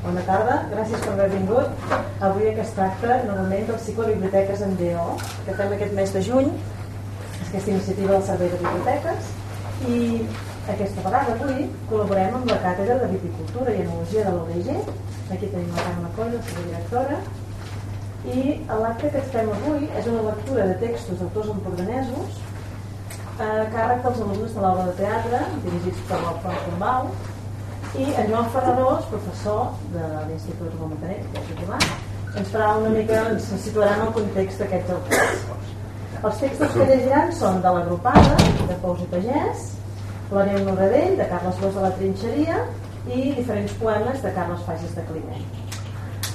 Bona tarda, gràcies per haver vingut. Avui aquest acte, normalment del cicle Biblioteques en DO, que fem aquest mes de juny, aquesta iniciativa del Servei de Biblioteques, i aquesta vegada avui col·laborem amb la Càtedra de Viticultura i Enologia de l'ODG, aquí tenim la Carme Coll, la seva directora, i l'acte que fem avui és una lectura de textos d'autors empordanesos a càrrec dels alumnes de l'aula de teatre, dirigits per l'Alfons Bombau, i en Joan Ferrarós, professor de l'Institut Montaner, que és titular, ens farà una mica, ens situarà en el context d'aquests autors. Els textos que llegiran són de l'agrupada, de Pous i Pagès, La neu Noradell, de Carles Bosch de la Trinxeria, i diferents poemes de Carles Fages de Climent.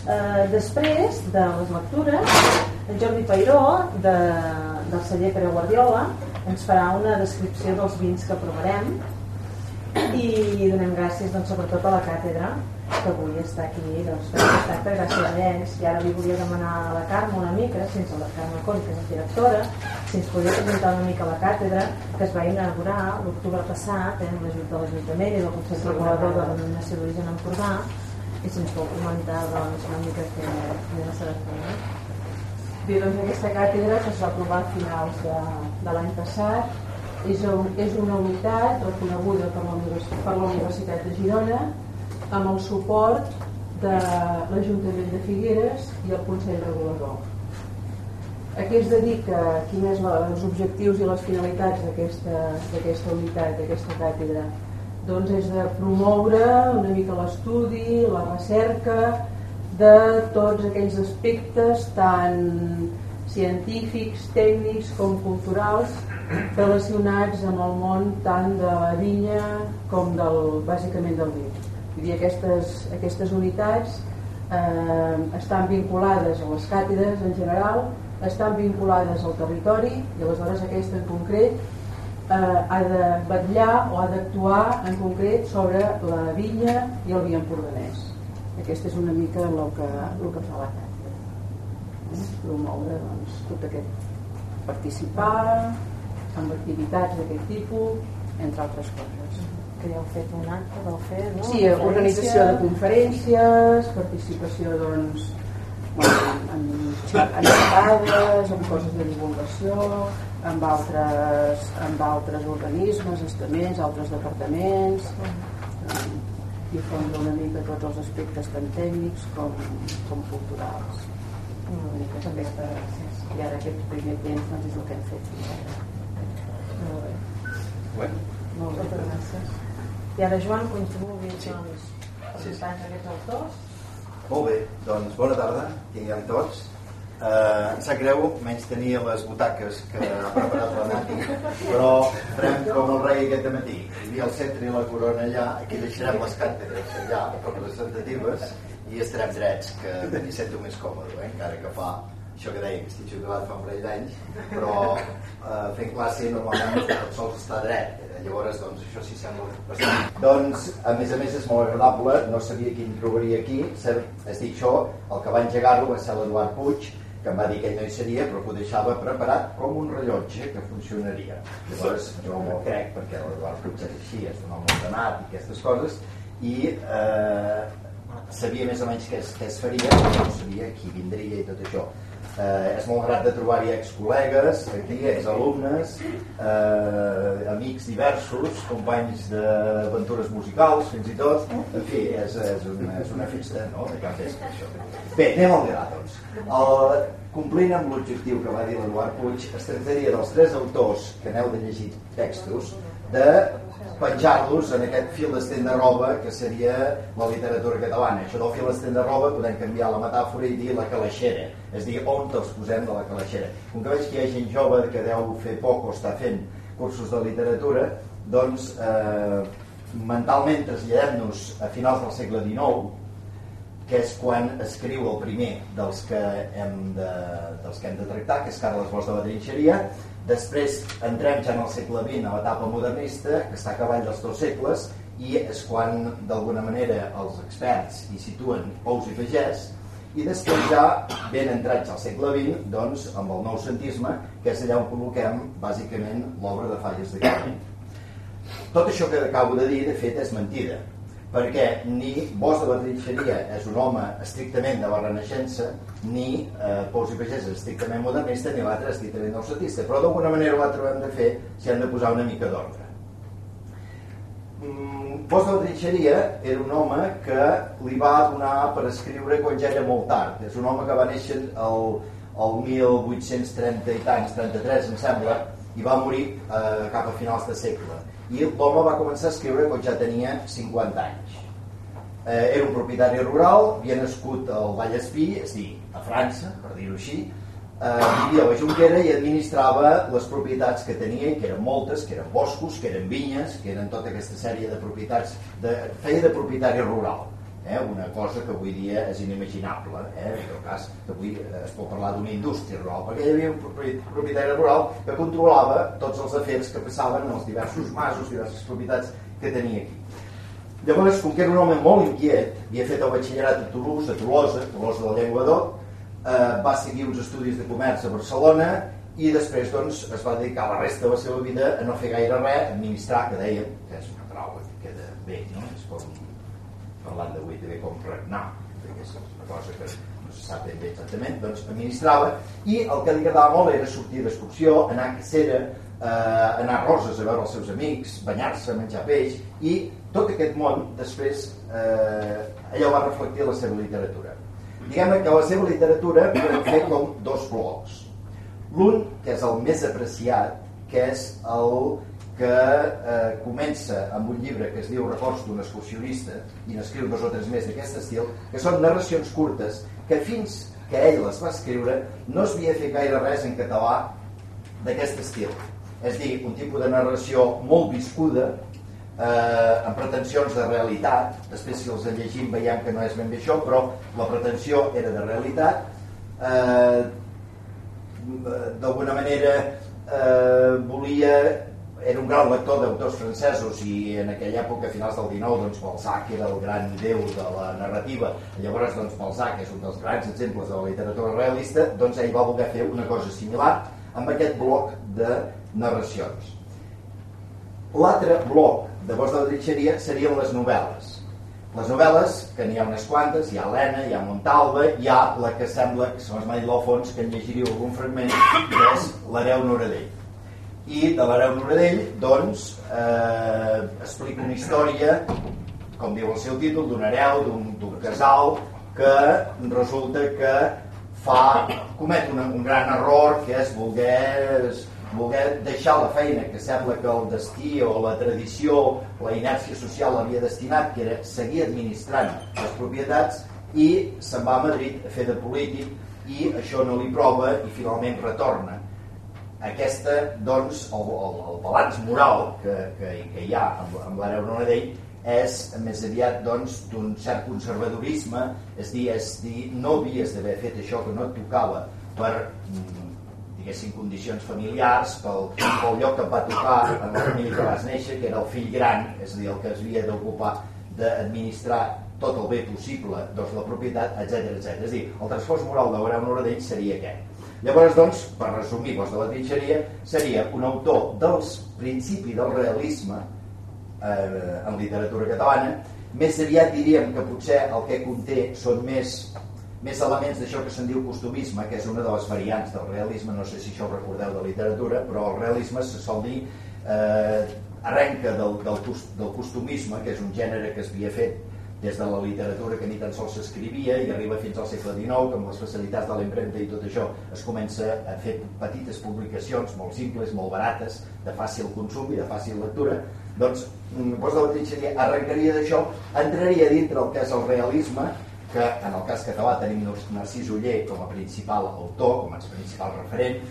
Eh, després de les lectures, en Jordi Pairó, de, del celler Pere Guardiola, ens farà una descripció dels vins que provarem i donem gràcies doncs, sobretot a la càtedra que avui està aquí doncs, per aquest acte gràcies a ells i ara li volia demanar a la Carme una mica sense la Carme Coll que és la directora si ens podia presentar una mica la càtedra que es va inaugurar l'octubre passat eh, amb l'ajut de l'Ajuntament i del Consell Regulador de la Denominació d'Origen Empordà. I si ens pot comentar doncs, una mica què, què la seva feina Bé, doncs aquesta càtedra que es va aprovar a finals de, de l'any passat és, un, és una unitat reconeguda per la, per la Universitat de Girona amb el suport de l'Ajuntament de Figueres i el Consell Regulador. Es dedica, quins són els objectius i les finalitats d'aquesta unitat, d'aquesta càtedra? Doncs és de promoure una mica l'estudi, la recerca de tots aquells aspectes tan científics, tècnics com culturals relacionats amb el món tant de la vinya com del, bàsicament del vi. Vull dir, aquestes, aquestes unitats eh, estan vinculades a les càtedres en general, estan vinculades al territori i aleshores aquesta en concret eh, ha de vetllar o ha d'actuar en concret sobre la vinya i el vi empordanès. Aquesta és una mica el que, el que fa la càtedra. Promoure doncs, tot aquest participar, amb activitats d'aquest tipus, entre altres coses. Que ja heu fet un acte, vau fer, no? Sí, organització de conferències, participació, doncs, bueno, en, en xerrades, en coses de divulgació, amb altres, amb altres organismes, estaments, altres departaments, difondre una mica tots els aspectes tant tècnics com, com culturals. Una mica aquesta, I ara aquest primer temps doncs, és el que hem fet fins ara. Molt bé. Bueno. Gràcies. I ara, Joan, quan tu vulguis, doncs, presentar aquests autors. Molt bé, doncs bona tarda, tinguem tots. Uh, em sap greu menys tenir les butaques que ha preparat la Nati però farem com el rei aquest matí hi havia el centre i la corona allà aquí deixarem les càtedres allà representatives i estarem drets que m'hi sento més còmode eh? encara que fa això que deia que estic jubilat fa un parell d'anys però eh, fent classe normalment tot sols està dret. Llavors doncs això sí sembla bastant. Doncs a més a més és molt agradable. No sabia qui em trobaria aquí. És dir, això el que va engegar-lo va ser l'Eduard Puig que em va dir que ell no hi seria però que ho deixava preparat com un rellotge que funcionaria. Llavors jo m'ho crec perquè l'Eduard Puig és així és un home ordenat i aquestes coses i eh, sabia més o menys què es, què es faria però no sabia qui vindria i tot això Eh, és molt grat de trobar-hi ex-col·legues, aquí, ex-alumnes, eh, amics diversos, companys d'aventures musicals, fins i tot. En fi, és, és, una, és una festa, no?, de cap vespre, això. Bé, anem al gra, doncs. El, complint amb l'objectiu que va dir l'Eduard Puig, es tractaria dels tres autors que aneu de llegir textos de penjar-los en aquest fil d'estent de roba que seria la literatura catalana. Això del fil d'estent de roba podem canviar la metàfora i dir la calaixera, és dir, on te'ls posem de la calaixera. Com que veig que hi ha gent jove que deu fer poc o està fent cursos de literatura, doncs eh, mentalment traslladem-nos a finals del segle XIX, que és quan escriu el primer dels que hem de, dels que hem de tractar, que és Carles Bosch de la Trinxeria, Després entrem ja en el segle XX, a l'etapa modernista, que està a cavall dels dos segles, i és quan, d'alguna manera, els experts hi situen Pous i Pagès, i després ja, ben entrats al segle XX, doncs, amb el nou centisme, que és allà on col·loquem, bàsicament, l'obra de Falles de Carme. Tot això que acabo de dir, de fet, és mentida, perquè ni Bos de la Trinxeria és un home estrictament de la Renaixença, ni eh, Pous i Pagès és estrictament modernista, ni l'altre estrictament noucentista. Però d'alguna manera l'altre ho hem de fer si hem de posar una mica d'ordre. Mm, Bos de la Trinxeria era un home que li va donar per escriure quan ja era molt tard. És un home que va néixer el, el 1830 i tants, 33 em sembla, i va morir eh, cap a finals de segle i l'home va començar a escriure quan ja tenia 50 anys eh, era un propietari rural havia nascut al Vallespí és dir, a França, per dir-ho així eh, vivia a la Junquera i administrava les propietats que tenia que eren moltes, que eren boscos, que eren vinyes que eren tota aquesta sèrie de propietats de, feia de propietari rural eh? una cosa que avui dia és inimaginable eh? en tot cas avui eh, es pot parlar d'una indústria rural perquè hi havia un propietari rural que controlava tots els afers que passaven en els diversos masos, diverses propietats que tenia aquí llavors, com que era un home molt inquiet havia fet el batxillerat a Toulouse, a Tolosa Tolosa de la Llengua d'Ot eh, va seguir uns estudis de comerç a Barcelona i després doncs, es va dedicar la resta de la seva vida a no fer gaire res, administrar, que dèiem, que és una paraula que queda bé, no? és com parlant d'avui també com regnar, perquè és una cosa que no se sap ben bé exactament, doncs administrava, i el que li agradava molt era sortir d'excursió, anar a cacera, eh, anar a Roses a veure els seus amics, banyar-se, menjar peix, i tot aquest món després eh, allò va reflectir la seva literatura. Diguem que la seva literatura podem fer com dos blocs. L'un, que és el més apreciat, que és el que eh, comença amb un llibre que es diu Records d'un excursionista i n'escriu dos o tres més d'aquest estil, que són narracions curtes que fins que ell les va escriure no es havia fet gaire res en català d'aquest estil. És dir, un tipus de narració molt viscuda, eh, amb pretensions de realitat, després si els llegim veiem que no és ben bé això, però la pretensió era de realitat, eh, d'alguna manera eh, volia era un gran lector d'autors francesos i en aquella època, a finals del XIX, doncs Balzac era el gran déu de la narrativa. Llavors, doncs, Balzac és un dels grans exemples de la literatura realista, doncs ell va voler fer una cosa similar amb aquest bloc de narracions. L'altre bloc de Bos de la Trinxeria serien les novel·les. Les novel·les, que n'hi ha unes quantes, hi ha Helena, hi ha Montalva, hi ha la que sembla que se m'ha dit fons, que en llegiríeu algun fragment, que és l'Hereu Noradell i de l'hereu Noradell doncs eh, explica una història com diu el seu títol d'un hereu, d'un casal que resulta que fa, comet una, un gran error que és voler, voler deixar la feina que sembla que el destí o la tradició la inèrcia social l'havia destinat que era seguir administrant les propietats i se'n va a Madrid a fer de polític i això no li prova i finalment retorna. Aquesta, doncs, el, el, el balanç moral que, que, que hi ha amb, amb l'Areu Nonadell és més aviat doncs, d'un cert conservadorisme, és dir, és dir no havies d'haver fet això que no et tocava per mm, diguéssim, condicions familiars, pel, pel lloc que et va tocar en la família que vas néixer, que era el fill gran, és a dir, el que es havia d'ocupar d'administrar tot el bé possible doncs, la propietat, etc etc. És a dir, el transfors moral de l'Areu Noradell seria aquest Llavors, doncs, per resumir Bos de la Trinxeria, seria un autor dels principis del realisme eh, en literatura catalana, més aviat diríem que potser el que conté són més, més elements d'això que se'n diu costumisme, que és una de les variants del realisme, no sé si això ho recordeu de literatura, però el realisme se sol dir eh, arrenca del, del, del costumisme, que és un gènere que es havia fet des de la literatura que ni tan sols s'escrivia i arriba fins al segle XIX, que amb les facilitats de l'empremta i tot això es comença a fer petites publicacions molt simples, molt barates, de fàcil consum i de fàcil lectura, doncs Bos de la Trinxeria arrencaria d'això, entraria dintre el que és el realisme, que en el cas català tenim Narcís Uller com a principal autor, com a principal referent,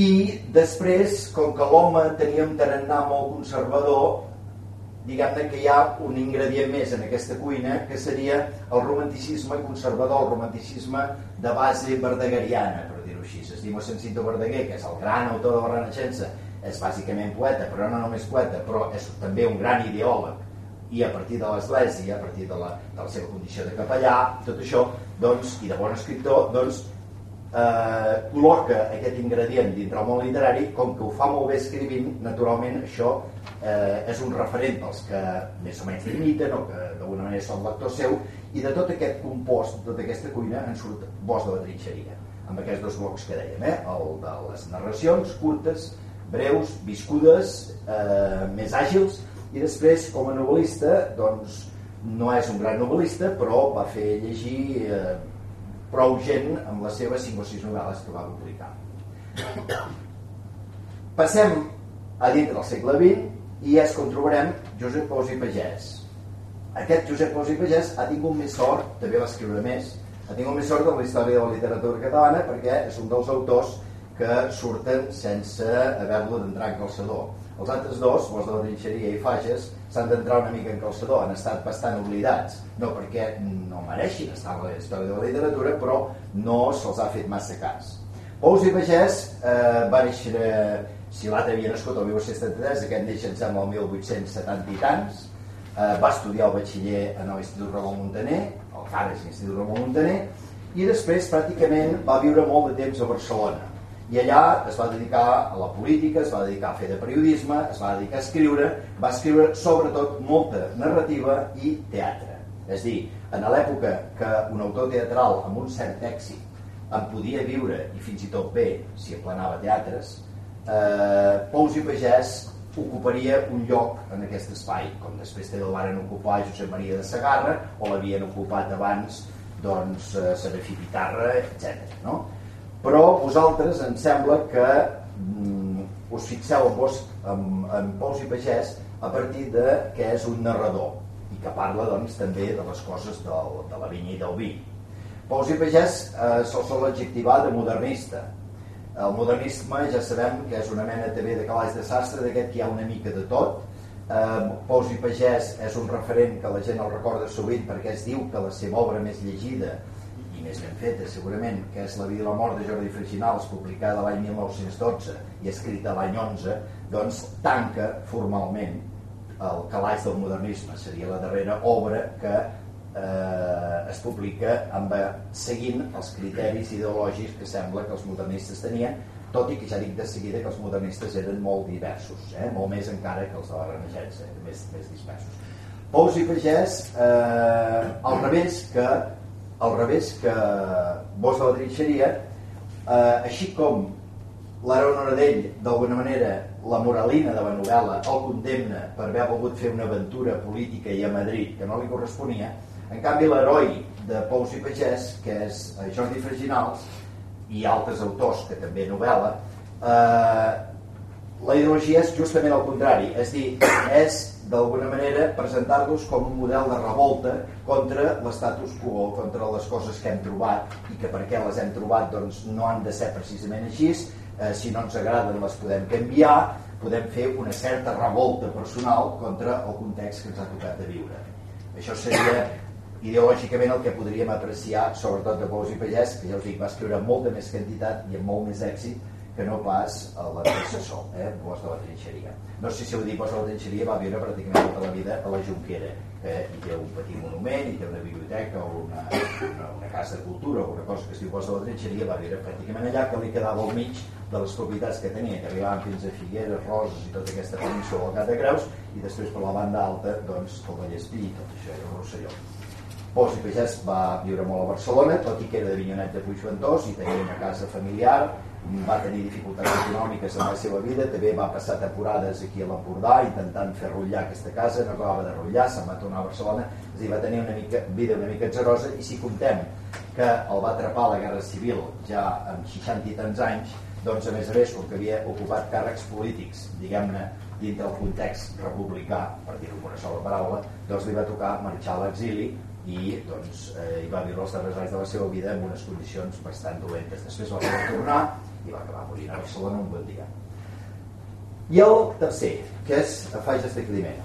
i després, com que l'home tenia un tarannà molt conservador, diguem-ne que hi ha un ingredient més en aquesta cuina que seria el romanticisme conservador, el romanticisme de base verdegariana, per dir-ho així. Es diu Sensito Verdaguer, que és el gran autor de la Renaixença, és bàsicament poeta, però no només poeta, però és també un gran ideòleg i a partir de l'Església, a partir de la, de la seva condició de capellà, tot això, doncs, i de bon escriptor, doncs, eh, col·loca aquest ingredient dintre el món literari, com que ho fa molt bé escrivint, naturalment això eh, és un referent pels que més o menys l'imiten o que d'alguna manera són lector seu, i de tot aquest compost, de tota aquesta cuina, en surt Bos de la trinxeria, amb aquests dos blocs que dèiem, eh? el de les narracions curtes, breus, viscudes, eh, més àgils, i després, com a novel·lista, doncs, no és un gran novel·lista, però va fer llegir eh, prou gent amb les seves 5 o 6 novel·les que va publicar. Passem a dintre del segle XX i és com trobarem Josep Pous i Pagès. Aquest Josep Pous i Pagès ha tingut més sort, també va escriure més, ha tingut més sort en la història de la literatura catalana perquè és un dels autors que surten sense haver-lo d'entrar en calçador. Els altres dos, els de la trinxeria i Fages, s'han d'entrar una mica en calçador, han estat bastant oblidats, no perquè no mereixin estar en la història de la literatura, però no se'ls ha fet massa cas. Pous i Pagès eh, va néixer, si l'altre havia nascut el 1873, aquest neix em sembla el 1870 i tants, eh, va estudiar el batxiller en l'Institut Ramon Montaner, el Fares l'Institut Ramon Montaner, i després pràcticament va viure molt de temps a Barcelona i allà es va dedicar a la política, es va dedicar a fer de periodisme, es va dedicar a escriure, va escriure sobretot molta narrativa i teatre. És dir, en l'època que un autor teatral amb un cert èxit en podia viure i fins i tot bé si aplanava teatres, eh, Pous i Pagès ocuparia un lloc en aquest espai, com després també el van ocupar Josep Maria de Sagarra o l'havien ocupat abans doncs, eh, Serafí Pitarra, etc. No? Però vosaltres em sembla que mm, us fixeu en, vos, en, en Pous i Pagès a partir de que és un narrador i que parla doncs, també de les coses del, de la vinya i del vi. Pous i Pagès eh, se'l sol adjectivar de modernista. El modernisme ja sabem que és una mena també de calaix de sastre, d'aquest que hi ha una mica de tot. Eh, Pous i Pagès és un referent que la gent el recorda sovint perquè es diu que la seva obra més llegida més ben feta segurament, que és La vida i la mort de Jordi Freginals, publicada l'any 1912 i escrita l'any 11, doncs tanca formalment el calaix del modernisme. Seria la darrera obra que eh, es publica amb, seguint els criteris ideològics que sembla que els modernistes tenien, tot i que ja dic de seguida que els modernistes eren molt diversos, eh? molt més encara que els de la Renaixença, més, més dispersos. Pous i Pagès, eh, al revés que al revés que Bos de la Trinxeria, eh, així com l'Aaron Oradell, d'alguna manera, la moralina de la novel·la el condemna per haver volgut fer una aventura política i a Madrid que no li corresponia, en canvi l'heroi de Pous i Pagès, que és Jordi Freginals, i altres autors que també novel·la, eh, la ideologia és justament el contrari, és dir, és d'alguna manera presentar-los com un model de revolta contra l'estatus quo, contra les coses que hem trobat i que perquè les hem trobat doncs, no han de ser precisament així, eh, si no ens agraden les podem canviar, podem fer una certa revolta personal contra el context que ens ha tocat de viure. Això seria ideològicament el que podríem apreciar sobretot de Pous i Pagès, que ja us dic, va escriure molta més quantitat i amb molt més èxit que no pas a l'antecessor, eh, Bosch de la Trinxeria. No sé si heu dit Bosch de la Trinxeria va viure pràcticament tota la vida a la Junquera, que hi té un petit monument, hi té una biblioteca o una, una, una casa de cultura o una cosa que es diu Bosch de la Trinxeria, va viure pràcticament allà, que li quedava al mig de les propietats que tenia, que arribaven fins a Figueres, Roses i tota aquesta península del Gat de Creus, i després per la banda alta, doncs, el Vallespí i tot això, i el Rosselló. Bosch i Pagès va viure molt a Barcelona, tot i que era de Vinyonet de Puigventós i tenia una casa familiar, va tenir dificultats econòmiques en la seva vida, també va passar temporades aquí a l'Empordà intentant fer rotllar aquesta casa, no acabava de rotllar, se'n va tornar a Barcelona, és a dir, va tenir una mica, vida una mica atzerosa i si comptem que el va atrapar la Guerra Civil ja amb 60 i tants anys, doncs a més a més, com que havia ocupat càrrecs polítics, diguem-ne, dintre del context republicà, per dir-ho una sola paraula, doncs li va tocar marxar a l'exili i doncs, eh, hi va viure els darrers anys de la seva vida en unes condicions bastant dolentes. Després va tornar i va acabar morint a Barcelona un bon dia. I el tercer, que és Fages de Climent.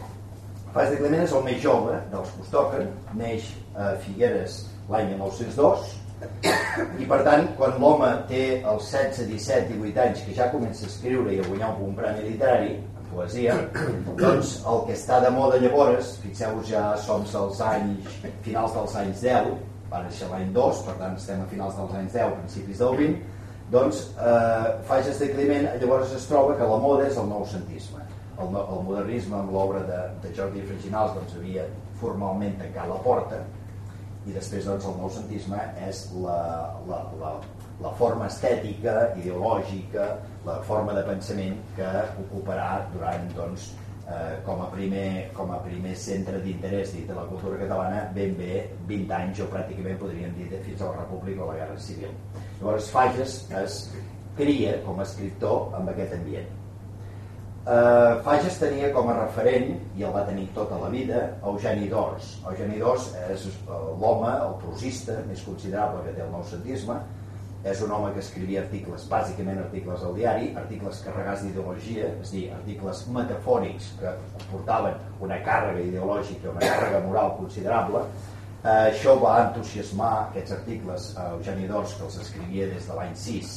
Fages de Climent és el més jove dels que us toquen, neix a Figueres l'any 1902, i per tant, quan l'home té els 16, 17, 18 anys, que ja comença a escriure i a guanyar un premi literari, en poesia, doncs el que està de moda llavors, fixeu-vos ja som als anys, finals dels anys 10, va néixer l'any 2, per tant estem a finals dels anys 10, principis del 20, doncs eh, Fages de Climent llavors es troba que la moda és el noucentisme. El, el modernisme amb l'obra de, de Jordi Freginals doncs, havia formalment tancat la porta i després doncs, el noucentisme és la, la, la, la forma estètica, ideològica, la forma de pensament que ocuparà durant doncs, eh, com, a primer, com a primer centre d'interès de la cultura catalana ben bé 20 anys o pràcticament podríem dir fins a la República o la Guerra Civil. Llavors Fages es cria com a escriptor amb aquest ambient. Eh, Fages tenia com a referent, i el va tenir tota la vida, Eugeni d'Ors. Eugeni d'Ors és eh, l'home, el prosista més considerable que té el noucentisme, és un home que escrivia articles, bàsicament articles al diari, articles carregats d'ideologia, és a dir, articles metafòrics que portaven una càrrega ideològica, una càrrega moral considerable. Eh, això va entusiasmar aquests articles a Eugeni d'Ors, que els escrivia des de l'any 6,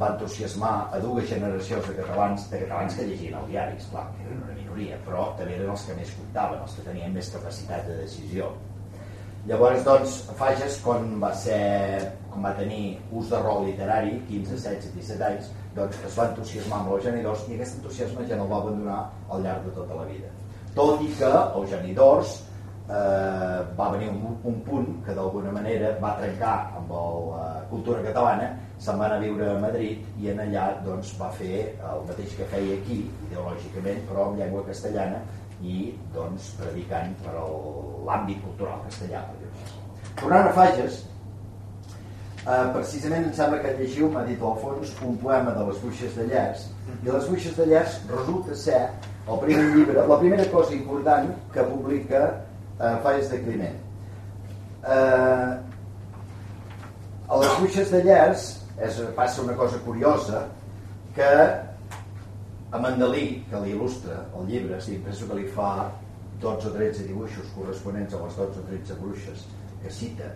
va entusiasmar a dues generacions de catalans, de catalans que llegien el diari, esclar, que eren una minoria, però també eren els que més comptaven, els que tenien més capacitat de decisió. Llavors, doncs, Fages, quan va, ser, quan va tenir ús de rol literari, 15, 16, 17 anys, doncs es va entusiasmar amb l'Eugeni d'Ors i aquest entusiasme ja no el va abandonar al llarg de tota la vida. Tot i que Eugeni d'Ors eh, va venir un, un punt que d'alguna manera va trencar amb la eh, cultura catalana, se'n va anar a viure a Madrid i en allà doncs, va fer el mateix que feia aquí, ideològicament, però en llengua castellana, i doncs, predicant per l'àmbit cultural castellà. Tornant a Fages, eh, precisament em sembla que llegiu, m'ha dit al fons, un poema de les Buixes de Llers, i les Buixes de Llers resulta ser el primer llibre, la primera cosa important que publica eh, Fages de Climent. Eh, a les Buixes de Llers és, passa una cosa curiosa que a Mandalí, que li il·lustra el llibre, sí, penso que li fa 12 o 13 dibuixos corresponents a les 12 o 13 bruixes que cita,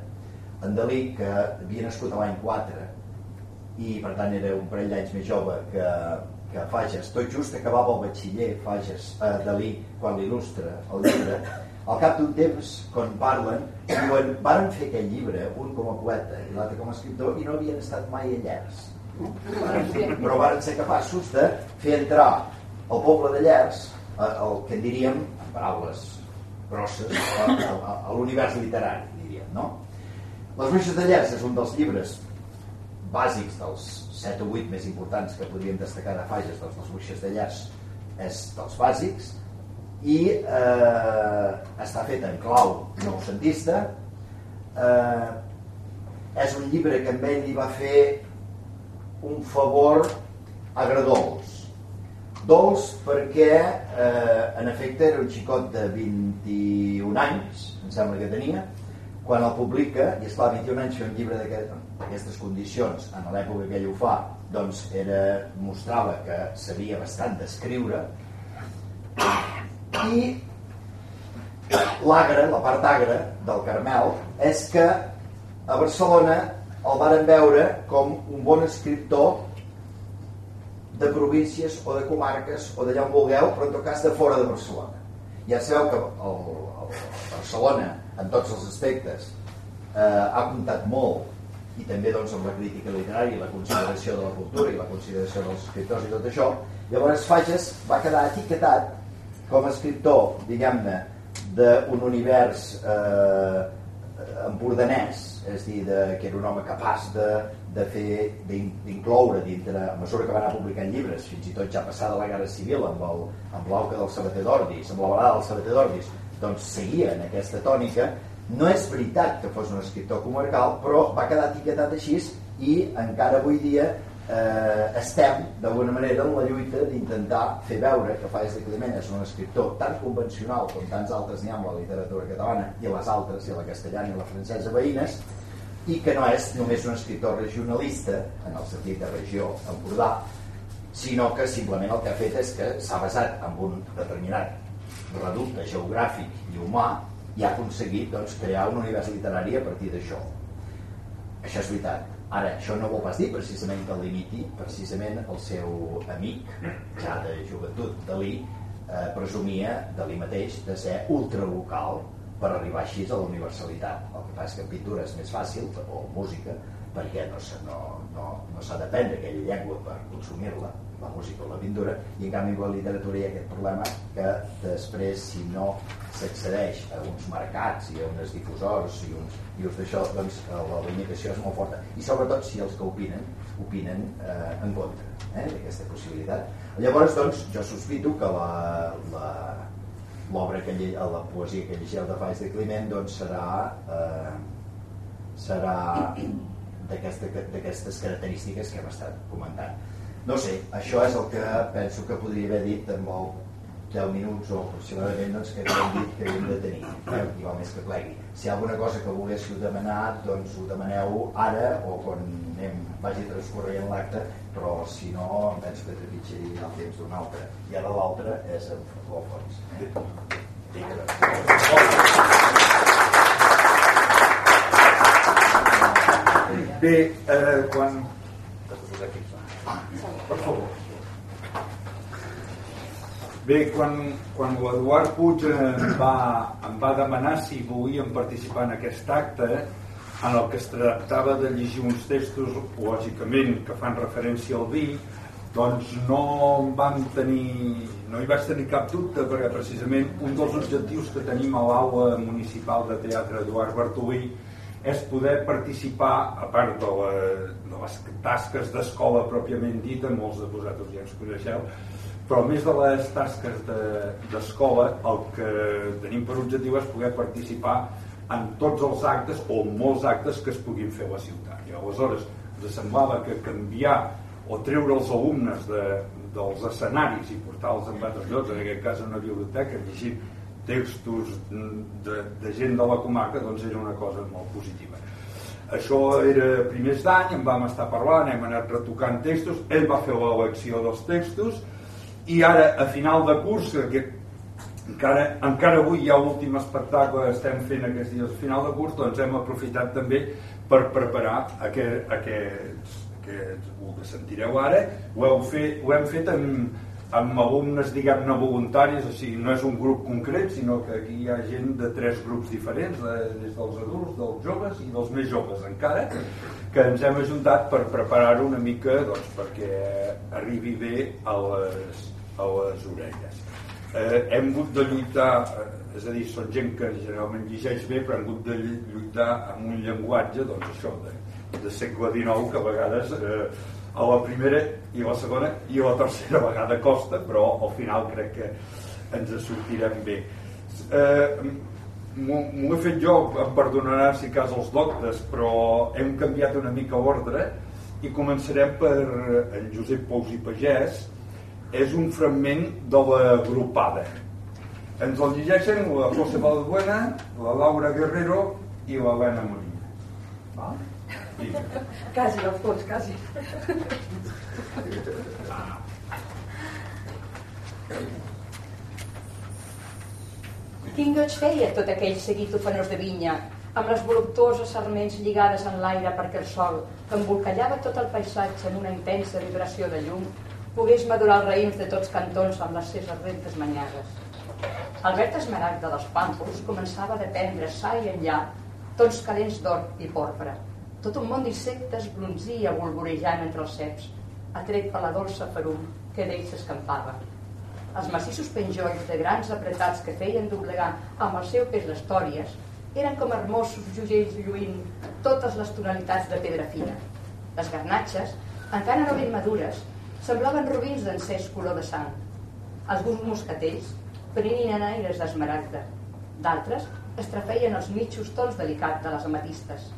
en Dalí, que havia nascut a l'any 4 i per tant era un parell d'anys més jove que, que Fages, tot just acabava el batxiller Fages, eh, Dalí, quan l'il·lustra el llibre, al cap d'un temps, quan parlen, diuen, varen fer aquest llibre, un com a poeta i l'altre com a escriptor, i no havien estat mai a Llers però varen ser capaços de fer entrar el poble de Llers el que en diríem, en paraules grosses, a, a, l'univers literari, diríem, no? Les Bruixes de Llers és un dels llibres bàsics dels 7 o 8 més importants que podríem destacar de Fages, doncs les Bruixes de Llers és dels bàsics i eh, està fet en clau noucentista eh, és un llibre que amb ell li va fer un favor agradols. Dolç perquè, eh, en efecte, era un xicot de 21 anys, em sembla que tenia, quan el publica, i esclar, 21 anys fer un llibre d'aquestes condicions, en l'època que ell ho fa, doncs era, mostrava que sabia bastant d'escriure, i l'agre, la part agra del Carmel, és que a Barcelona el varen veure com un bon escriptor de províncies o de comarques o d'allà on vulgueu, però en tot cas de fora de Barcelona. Ja sabeu que el, el Barcelona, en tots els aspectes, eh, ha comptat molt i també doncs, amb la crítica literària i la consideració de la cultura i la consideració dels escriptors i tot això, llavors Fages va quedar etiquetat com a escriptor, diguem-ne, d'un univers eh, empordanès és dir, de, que era un home capaç de, de fer, d'incloure dintre, a mesura que va anar publicant llibres, fins i tot ja passada la Guerra Civil amb amb l'auca del Sabater d'Ordis, amb la balada del Sabater d'Ordis, doncs seguia en aquesta tònica. No és veritat que fos un escriptor comarcal, però va quedar etiquetat així i encara avui dia eh, estem d'alguna manera en la lluita d'intentar fer veure que Faes de Climent és un escriptor tan convencional com tants altres n'hi ha amb la literatura catalana i les altres, i la castellana i la francesa veïnes i que no és només un escriptor regionalista en el sentit de regió Empordà sinó que simplement el que ha fet és que s'ha basat en un determinat reducte geogràfic i humà i ha aconseguit doncs, crear un univers literari a partir d'això. Això és veritat Ara, això no vol pas dir precisament que limiti, precisament el seu amic, ja de joventut, Dalí, eh, presumia de li mateix de ser ultralocal, per arribar així a la universalitat. El que passa que pintura és més fàcil, o música, perquè no no, no, no s'ha d'aprendre aquella llengua per consumir-la, la música o la pintura, i en canvi la literatura hi ha aquest problema que després, si no s'accedeix a uns mercats i a uns difusors i uns, i uns d'això, doncs la limitació és molt forta. I sobretot si els que opinen, opinen eh, en contra eh, d'aquesta possibilitat. Llavors, doncs, jo sospito que la, la, l'obra que lle, la poesia que llegeu de Fais de Climent doncs serà eh, serà d'aquestes característiques que hem estat comentant. No sé, això és el que penso que podria haver dit en molt 10 minuts o aproximadament doncs, que hem dit que hem de tenir eh? i va més que plegui. Si hi ha alguna cosa que volguéssiu demanar doncs ho demaneu ara o quan anem, vagi transcorrent l'acte però si no em penso que trepitjaria el temps d'un altre i ara l'altre és en Fons. Bé, eh, quan... Per favor. Bé, quan, quan l'Eduard Puig em va, em va demanar si volíem participar en aquest acte, en el que es tractava de llegir uns textos, lògicament, que fan referència al vi, doncs no vam tenir, no hi vaig tenir cap dubte perquè precisament un dels objectius que tenim a l'aula municipal de teatre Eduard Bartolí és poder participar, a part de, la, de les tasques d'escola pròpiament dita, molts de vosaltres ja ens coneixeu, però més de les tasques d'escola, de, el que tenim per objectiu és poder participar en tots els actes o molts actes que es puguin fer a la ciutat. I aleshores ens semblava que canviar o treure els alumnes de, dels escenaris i portar-los en altres llocs, en aquest cas a una biblioteca, llegint textos de, de gent de la comarca, doncs era una cosa molt positiva. Això era primers d'any, en vam estar parlant, hem anat retocant textos, ell va fer l'elecció dels textos i ara, a final de curs, que encara, encara avui hi ha l'últim espectacle que estem fent aquests dies a final de curs, doncs hem aprofitat també per preparar aquest, aquests que, el que sentireu ara, ho, heu fet, ho hem fet amb, amb alumnes, diguem-ne, voluntaris, o sigui, no és un grup concret, sinó que aquí hi ha gent de tres grups diferents, de, des dels adults, dels joves i dels més joves encara, que ens hem ajuntat per preparar-ho una mica doncs, perquè arribi bé a les, a les orelles. Eh, hem hagut de lluitar, eh, és a dir, són gent que generalment llegeix bé, però hem hagut de lluitar amb un llenguatge, doncs això, de, de segle XIX que a vegades eh, a la primera i a la segona i a la tercera vegada costa però al final crec que ens sortirem bé. Eh, m'ho he fet jo em perdonarà si cas els doctes però hem canviat una mica l'ordre i començarem per en Josep Pous i Pagès. És un fragment de l'agrupada ens el llegeixen la José Valbuena la Laura Guerrero i l'Helena Molina Quasi, al fons, quasi. Quin goig feia tot aquell seguit ofenós de vinya, amb les voluptuoses sarments lligades en l'aire perquè el sol, que embolcallava tot el paisatge en una intensa vibració de llum, pogués madurar els raïms de tots cantons amb les seves rentes manyades. Albert Esmeralda dels Pàmpols començava a dependre sa i enllà tons calents d'or i porpra, tot un món d'insectes bronzia volvorejant entre els ceps, atret per la dolça ferum que d'ells s'escampava. Els massissos penjolls de grans apretats que feien doblegar amb el seu pes les tòries eren com hermosos jogells lluint totes les tonalitats de pedra fina. Les garnatxes, encara no ben madures, semblaven rubins d'encès color de sang. Alguns moscatells prenien aires d'esmeralda, d'altres estrafeien els mitjos tons delicats de les ametistes.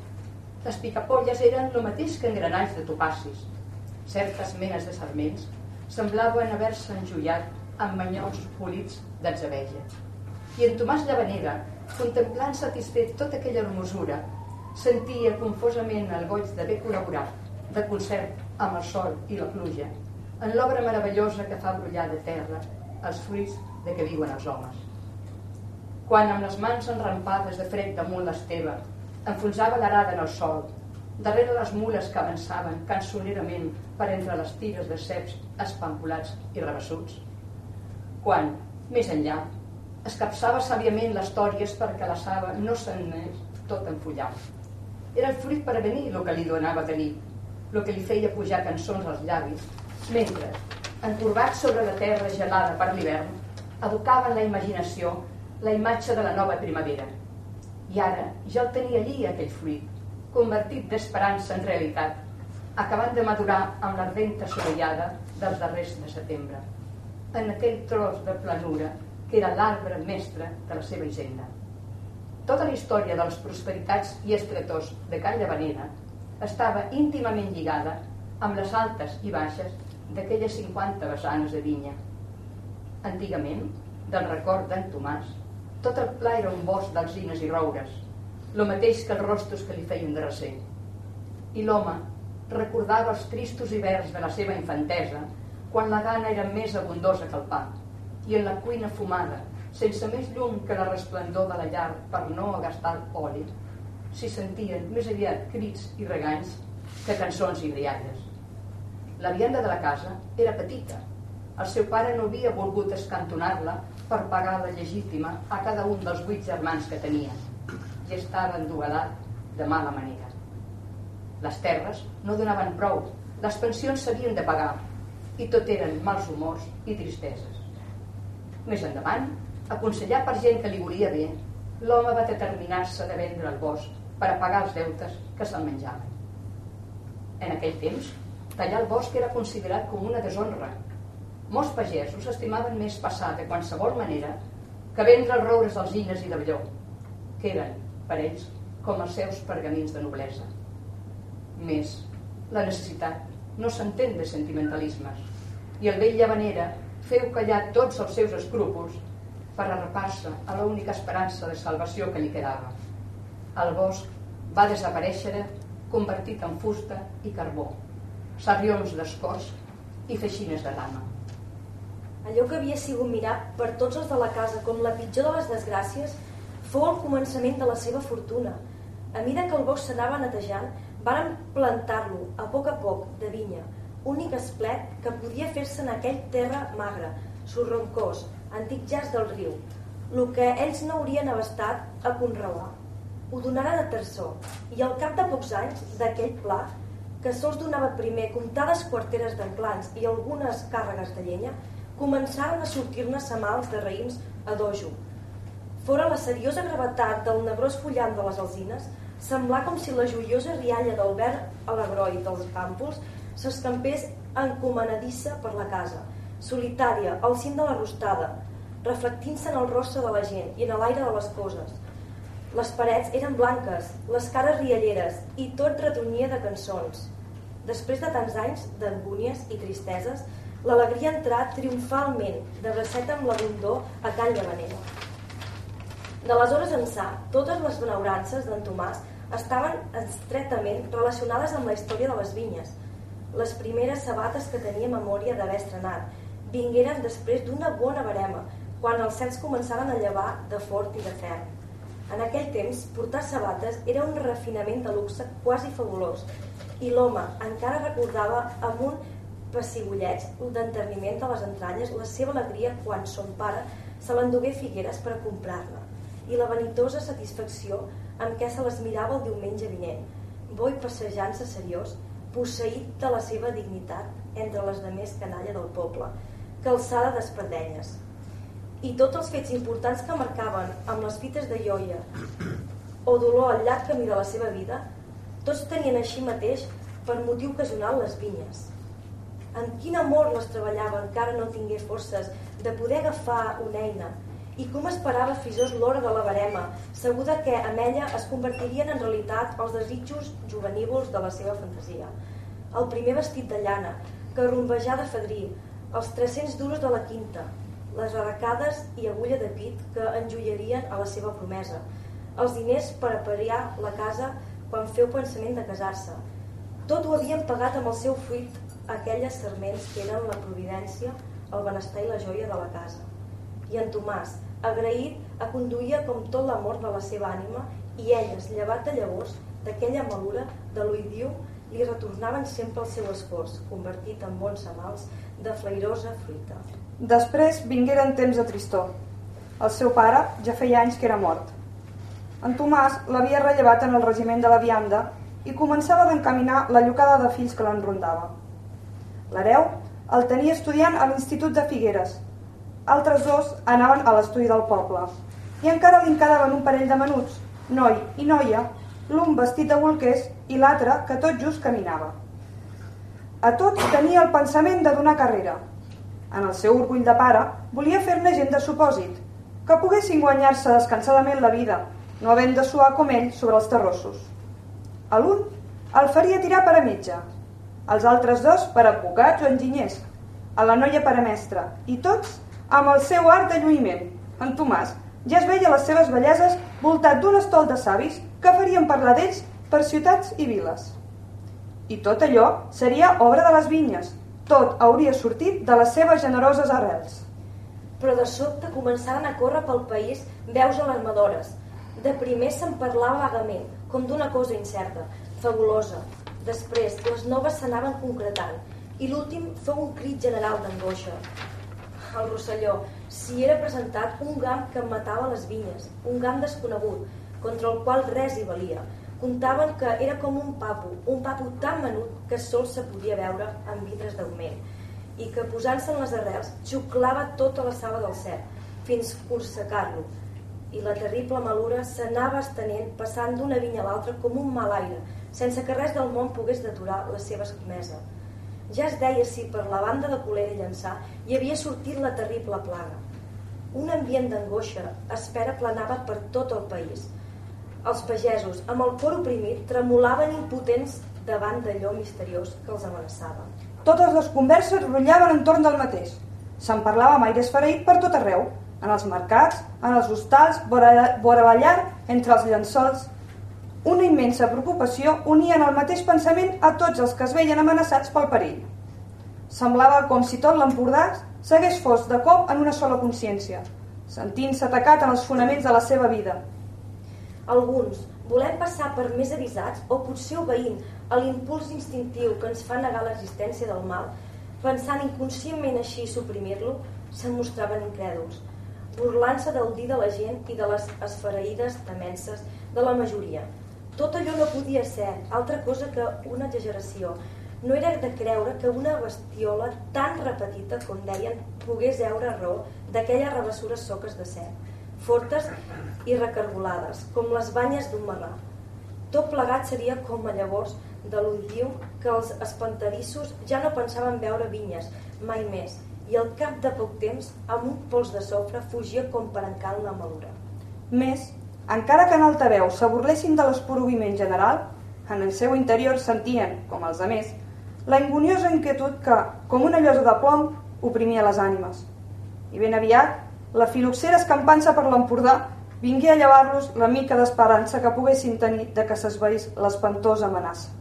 Les picapolles eren el mateix que engranalls de topacis. Certes menes de sarments semblaven haver-se enjullat amb manyols polits d'atzabeja. I en Tomàs Llavanera, contemplant satisfet tota aquella hermosura, sentia confosament el goig d'haver col·laborat, de concert amb el sol i la pluja, en l'obra meravellosa que fa brollar de terra els fruits de què viuen els homes. Quan amb les mans enrampades de fred damunt l'esteva enfonsava l'arada en el sol, darrere les mules que avançaven cançonerament per entre les tires de ceps espampolats i rebessuts. Quan, més enllà, Escapçava sàviament les tòries perquè la saba no se'n anés tot enfollat. Era el fruit per a venir el que li donava de nit, el que li feia pujar cançons als llavis, mentre, entorbat sobre la terra gelada per l'hivern, educava la imaginació la imatge de la nova primavera. I ara ja el tenia allí, aquell fruit, convertit d'esperança en realitat, acabant de madurar amb l'ardent assolellada dels darrers de setembre, en aquell tros de planura que era l'arbre mestre de la seva hisenda. Tota la història de les prosperitats i estretors de Can Llavanera estava íntimament lligada amb les altes i baixes d'aquelles 50 vessanes de vinya. Antigament, del record d'en Tomàs, tot el pla era un bosc d'alzines i roures, lo mateix que els rostos que li feien de recer. I l'home recordava els tristos hiverns de la seva infantesa, quan la gana era més abundosa que el pa, i en la cuina fumada, sense més llum que la resplendor de la llar per no gastar oli, s'hi sentien més aviat crits i reganys que cançons i brialles. La vianda de la casa era petita. El seu pare no havia volgut escantonar-la per pagar la legítima a cada un dels vuit germans que tenia i estava endogalat de mala manera. Les terres no donaven prou, les pensions s'havien de pagar i tot eren mals humors i tristeses. Més endavant, aconsellat per gent que li volia bé, l'home va determinar-se de vendre el bosc per a pagar els deutes que se'l menjaven. En aquell temps, tallar el bosc era considerat com una deshonra. Molts pagesos estimaven més passar de qualsevol manera que vendre els roures d'alzines i de belló, que eren, per ells, com els seus pergamins de noblesa. Més, la necessitat no s'entén de sentimentalismes i el vell Llavanera feu callar tots els seus escrúpols per arrapar-se a l'única esperança de salvació que li quedava. El bosc va desaparèixer convertit en fusta i carbó, sarrions d'escorç i feixines de lama. Allò que havia sigut mirat per tots els de la casa com la pitjor de les desgràcies fou el començament de la seva fortuna. A mida que el bosc s'anava netejant, varen plantar-lo, a poc a poc, de vinya, únic esplet que podia fer-se en aquell terra magra, sorroncós, antic jaç del riu, el que ells no haurien abastat a conreuar. Ho donaren a terçó, i al cap de pocs anys d'aquell pla, que sols donava primer comptades quarteres d'emplans i algunes càrregues de llenya, començaren a sortir-ne semals de raïms a dojo. Fora la seriosa gravetat del negrós fullant de les alzines, Semblà com si la joiosa rialla del verd alegroi dels càmpols s'escampés encomanadissa per la casa, solitària, al cim de la rostada, reflectint-se en el rostre de la gent i en l'aire de les coses. Les parets eren blanques, les cares rialleres i tot retonyia de cançons. Després de tants anys d'angúnies i tristeses, l'alegria entrà triomfalment de braceta amb la bondor a Can Llevanera. D'aleshores ençà, totes les benaurances d'en Tomàs estaven estretament relacionades amb la història de les vinyes. Les primeres sabates que tenia memòria d'haver estrenat vingueren després d'una bona barema, quan els cels començaven a llevar de fort i de ferm. En aquell temps, portar sabates era un refinament de luxe quasi fabulós i l'home encara recordava amb un pessigolleig d'enterniment de les entranyes la seva alegria quan son pare se l'endugué Figueres per a comprar-la i la vanitosa satisfacció amb què se les mirava el diumenge vinent, boi passejant-se seriós, posseït de la seva dignitat entre les de més canalla del poble, calçada d'espardenyes. I tots els fets importants que marcaven amb les fites de ioia o dolor al llarg camí de la seva vida, tots tenien així mateix per motiu ocasional les vinyes. En quin amor les treballava encara no tingué forces de poder agafar una eina i com esperava fisós l'hora de la barema, seguda que amb ella es convertirien en realitat els desitjos juvenívols de la seva fantasia. El primer vestit de llana, que rompejà de fadrí, els 300 duros de la quinta, les arracades i agulla de pit que enjoiarien a la seva promesa, els diners per apariar la casa quan feu pensament de casar-se. Tot ho havien pagat amb el seu fruit aquelles serments que eren la providència, el benestar i la joia de la casa. I en Tomàs, agraït, a conduïa com tot l'amor de la seva ànima i elles, llevat de llavors, d'aquella malura de l'oidiu, li retornaven sempre el seu esforç, convertit en bons amals de flairosa fruita. Després vingueren temps de tristor. El seu pare ja feia anys que era mort. En Tomàs l'havia rellevat en el regiment de la vianda i començava d'encaminar la llocada de fills que l'enrondava. L'hereu el tenia estudiant a l'Institut de Figueres. Altres dos anaven a l'estudi del poble. I encara li encadaven un parell de menuts, noi i noia, l'un vestit de bolquers i l'altre que tot just caminava. A tots tenia el pensament de donar carrera. En el seu orgull de pare, volia fer-ne gent de supòsit, que poguessin guanyar-se descansadament la vida, no havent de suar com ell sobre els terrossos. A l'un el faria tirar per a metge, els altres dos per advocats o enginyers, a la noia per a mestra, i tots amb el seu art de lluïment. En Tomàs ja es veia les seves belleses voltat d'un estol de savis que farien parlar d'ells per ciutats i viles. I tot allò seria obra de les vinyes, tot hauria sortit de les seves generoses arrels. Però de sobte començaren a córrer pel país veus alarmadores. De primer se'n parlava vagament, com d'una cosa incerta, fabulosa. Després, les noves s'anaven concretant i l'últim fou un crit general d'angoixa. El Rosselló s'hi era presentat un gam que matava les vinyes, un gam desconegut, contra el qual res hi valia. Contaven que era com un papo, un papo tan menut que sols se podia veure en vidres d'augment i que posant-se en les arrels xuclava tota la sala del cel fins corsecar-lo i la terrible malura s'anava estenent passant d'una vinya a l'altra com un mal aire sense que res del món pogués deturar la seva escomesa. Ja es deia si per la banda de Colera i hi havia sortit la terrible plaga. Un ambient d'angoixa espera planava per tot el país. Els pagesos, amb el cor oprimit, tremolaven impotents davant d'allò misteriós que els amenaçava. Totes les converses rotllaven entorn del mateix. Se'n parlava amb aire esfereït per tot arreu, en els mercats, en els hostals, vora, vora la llar, entre els llençols. Una immensa preocupació unia en el mateix pensament a tots els que es veien amenaçats pel perill. Semblava com si tot l'Empordà s'hagués fos de cop en una sola consciència, sentint-se atacat en els fonaments de la seva vida. Alguns volem passar per més avisats o potser obeint a l'impuls instintiu que ens fa negar l'existència del mal, pensant inconscientment així suprimir-lo, se'n mostraven incrèduls, burlant-se del dir de la gent i de les esfereïdes temences de la majoria. Tot allò no podia ser altra cosa que una exageració. No era de creure que una bestiola tan repetita, com deien, pogués veure raó d'aquelles rabassures soques de ser, fortes i recargolades, com les banyes d'un marrà. Tot plegat seria com a llavors de l'Undiu que els espantadissos ja no pensaven veure vinyes, mai més, i al cap de poc temps, amb un pols de sofre, fugia com per encara una malura. Més, encara que en altaveu s'avorlessin de l'esporoviment general, en el seu interior sentien, com els altres, la inguniosa inquietud que, com una llosa de plom, oprimia les ànimes. I ben aviat, la filoxera escampant-se per l'Empordà vingué a llevar-los la mica d'esperança que poguessin tenir de que s'esveís l'espantosa amenaça.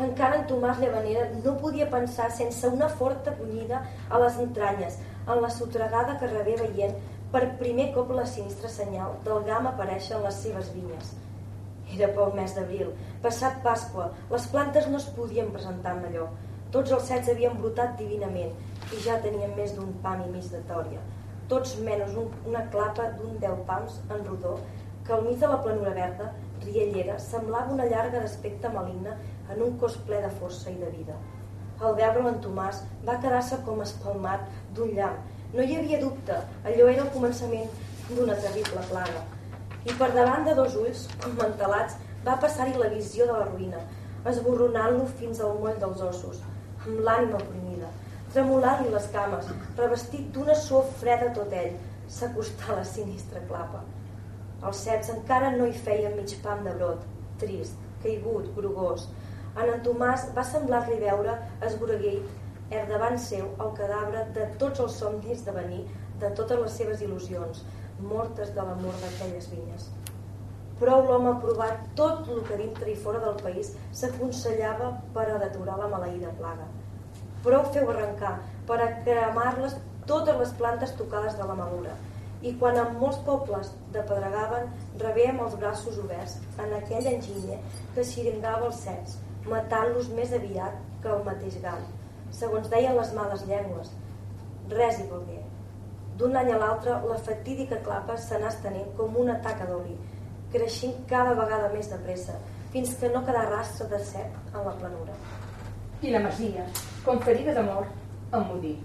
Encara en Tomàs Llevanera no podia pensar sense una forta bunyida a les entranyes, en la sotregada que rebé veient per primer cop la sinistra senyal del gam aparèixer en les seves vinyes. Era pel mes d'abril, passat Pasqua, les plantes no es podien presentar amb allò. Tots els sets havien brotat divinament i ja tenien més d'un pam i mig de tòria. Tots menys un, una clapa d'un deu pams en rodó que al mig de la planura verda, riellera, semblava una llarga d'aspecte maligne en un cos ple de força i de vida. Al veure-lo en Tomàs va quedar-se com espalmat d'un llamp. No hi havia dubte, allò era el començament d'una terrible plaga. I per davant de dos ulls, com mantelats, va passar-hi la visió de la ruïna, esborronant-lo fins al moll dels ossos, amb l'ànima oprimida, tremolant-li les cames, revestit d'una suor freda tot ell, s'acostà a la sinistra clapa. Els ceps encara no hi feien mig pam de brot, trist, caigut, grogós, en en Tomàs va semblar-li veure esgrogueit er davant seu el cadàver de tots els somnis de venir, de totes les seves il·lusions, mortes de l'amor d'aquelles vinyes. Prou l'home ha provat tot el que dintre i fora del país s'aconsellava per a deturar la maleïda plaga. Prou feu arrencar per a cremar-les totes les plantes tocades de la malura. I quan en molts pobles depedregaven, rebem els braços oberts en aquell enginyer que xiringava els cets, matant-los més aviat que el mateix gall, segons deien les males llengües. Res hi volgué. D'un any a l'altre, la fatídica clapa s'anà estenent com una taca d'oli, creixent cada vegada més de pressa, fins que no quedà rastre de cep en la planura. I la masia, com ferida de mort, emmudí.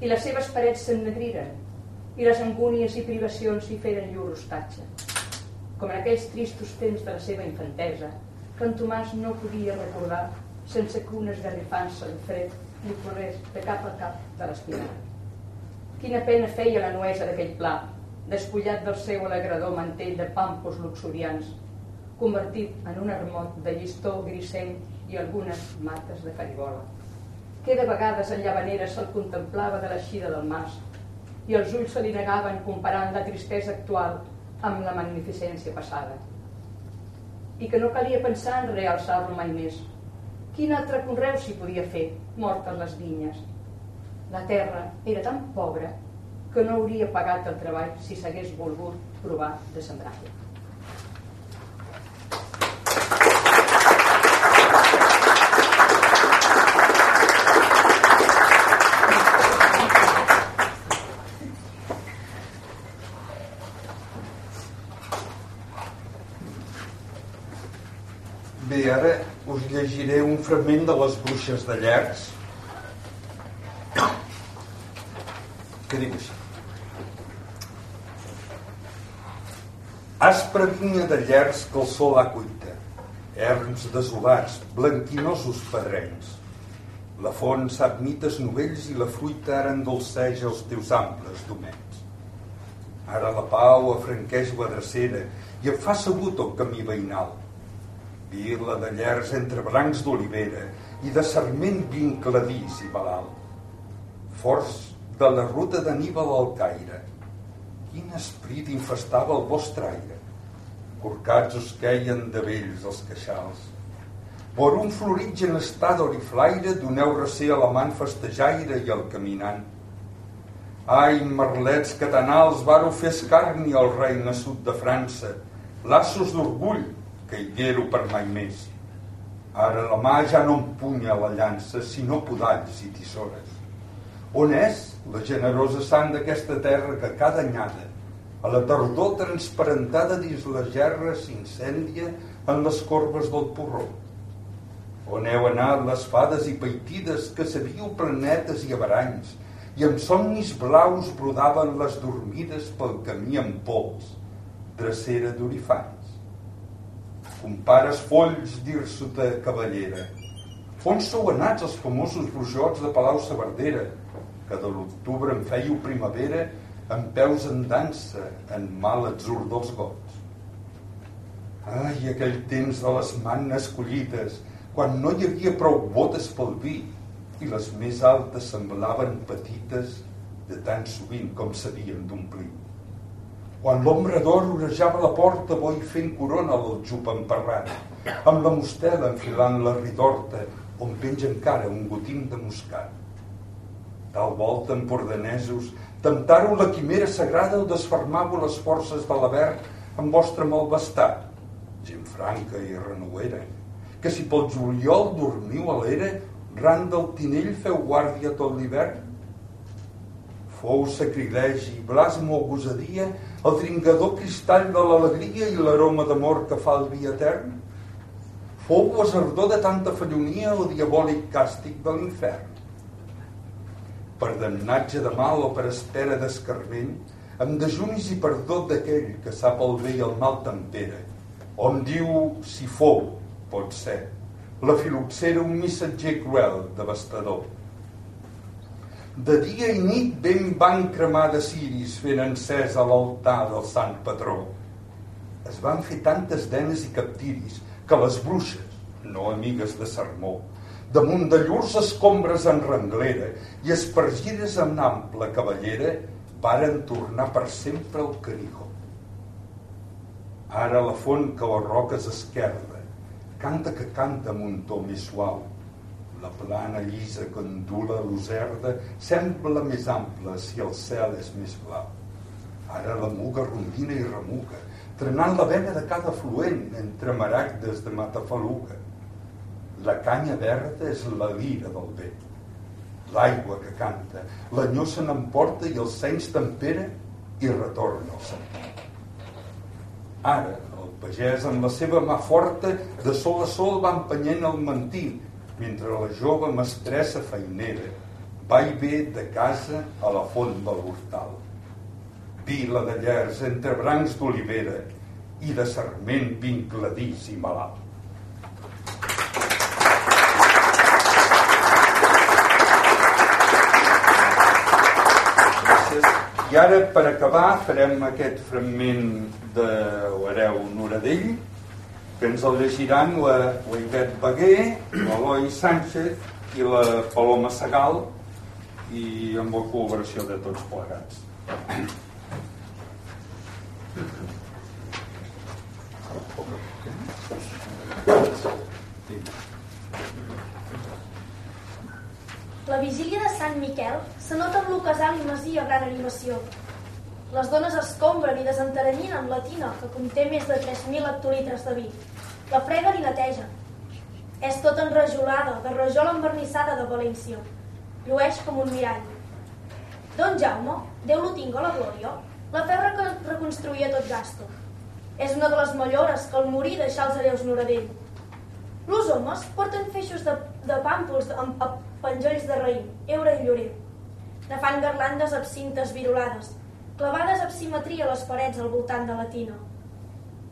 I les seves parets s'ennegriren, i les angúnies i privacions hi feren llur hostatge. Com en aquells tristos temps de la seva infantesa, que en Tomàs no podia recordar sense que una esgarrifança en fred li corrés de cap a cap de l'espinal. Quina pena feia la nuesa d'aquell pla, despullat del seu alegrador mantell de pampos luxurians, convertit en un armot de llistó grisenc i algunes mates de farigola. Que de vegades en llavanera se'l contemplava de l'eixida del mas i els ulls se li negaven comparant la tristesa actual amb la magnificència passada. I que no calia pensar en realçar-lo mai més. Quin altre conreu s'hi podia fer, mortes les vinyes? La terra era tan pobra que no hauria pagat el treball si s'hagués volgut provar de sembrar-la. Bé, ara us llegiré fragment de les bruixes de Llers que diu així. Aspra vinya de Llers que el sol ha cuita, erms desolats, blanquinosos pedrenys. La font sap mites novells i la fruita ara endolceja els teus amples domens. Ara la pau afranqueix la dracera i em fa sabut el camí veïnal vila de llers entre brancs d'olivera i de sarment vincladís i balal. Forts de la ruta d'Aníbal al Caire. Quin esprit infestava el vostre aire. Corcats us queien de vells els queixals. Por un floritge en estat d'oriflaire doneu recer a l'amant festejaire i al caminant. Ai, merlets que tan alts vareu fer escarni al rei nascut de França, laços d'orgull, que higuero per mai més. Ara la mà ja no empunya la llança, sinó podalls i tisores. On és la generosa sang d'aquesta terra que cada anyada, a la tardor transparentada dins la gerra, s'incendia en les corbes del porró? On heu anat les fades i peitides que sabíeu planetes i avaranys i amb somnis blaus brodaven les dormides pel camí amb pols, dracera d'orifants? Compares folls dir-s'ho de cavallera. On sou anats els famosos bruixots de Palau Saverdera, que de l'octubre en fèieu primavera amb peus en dansa, en mal atzur dels gots. Ai, aquell temps de les mannes collites, quan no hi havia prou botes pel vi i les més altes semblaven petites de tan sovint com s'havien d'omplir. Quan l'ombra d'or orejava la porta, boi fent corona l'aljub emperrat, amb la mostela enfilant la ridorta, on penja encara un gotim de moscat. Tal volta, empordanesos, temptàreu la quimera sagrada o desfermàveu les forces de l'avert amb vostre malvestat, gent franca i renouera, que si pel juliol dormiu a l'era, ran del tinell feu guàrdia tot l'hivern? Fou sacrilegi, blasmo o gosadia el tringador cristall de l'alegria i l'aroma d'amor que fa el vi etern? Fou esardor de tanta fallonia o diabòlic càstig de l'infern? Per damnatge de mal o per espera d'escarment, amb dejunis i perdó d'aquell que sap el bé i el mal tempera, on diu si fou, pot ser, la filoxera un missatger cruel, devastador. De dia i nit ben van cremar de ciris fent encès a l'altar del sant patró. Es van fer tantes denes i captiris que les bruixes, no amigues de sermó, damunt de llurs escombres en renglera i espargides en ample cavallera, varen tornar per sempre al Canigó. Ara la font que les roques esquerda, canta que canta amb un to més suau. La plana llisa que ondula l'userda sembla més ampla si el cel és més blau. Ara la muga rondina i remuga, trenant la vena de cada fluent entre maragdes de matafaluga. La canya verda és la lira del vent. l'aigua que canta, l'anyó se n'emporta i el seny tempera i retorna al sentit. Ara, el pagès amb la seva mà forta de sol a sol va empenyent el mentir, mentre la jove mestressa feinera va i ve de casa a la font de l'hortal. Vila de llers entre brancs d'olivera i de sarment vincladís i malalt. I ara, per acabar, farem aquest fragment de l'hereu Noradell, que ens el llegiran la, la Ivet Beguer, l'Eloi Sánchez i la Paloma Segal, i amb la col·laboració de tots plegats. La vigília de Sant Miquel se nota amb l'ocasal i masia gran animació. Les dones escombren i desenteranyinen la tina, que conté més de 3.000 hectolitres de vi. La freguen i netegen. És tota enrajolada, de rajol envernissada de València. Llueix com un mirall. Don Jaume, Déu lo tinga la glòria, la febra que reconstruïa tot gasto. És una de les millores que al morir deixà els hereus Noradell. Los homes porten feixos de, de pàmpols amb, amb penjolls de raïm, eure i llorer. Ne fan garlandes abcintes virolades, clavades amb simetria a les parets al voltant de la tina.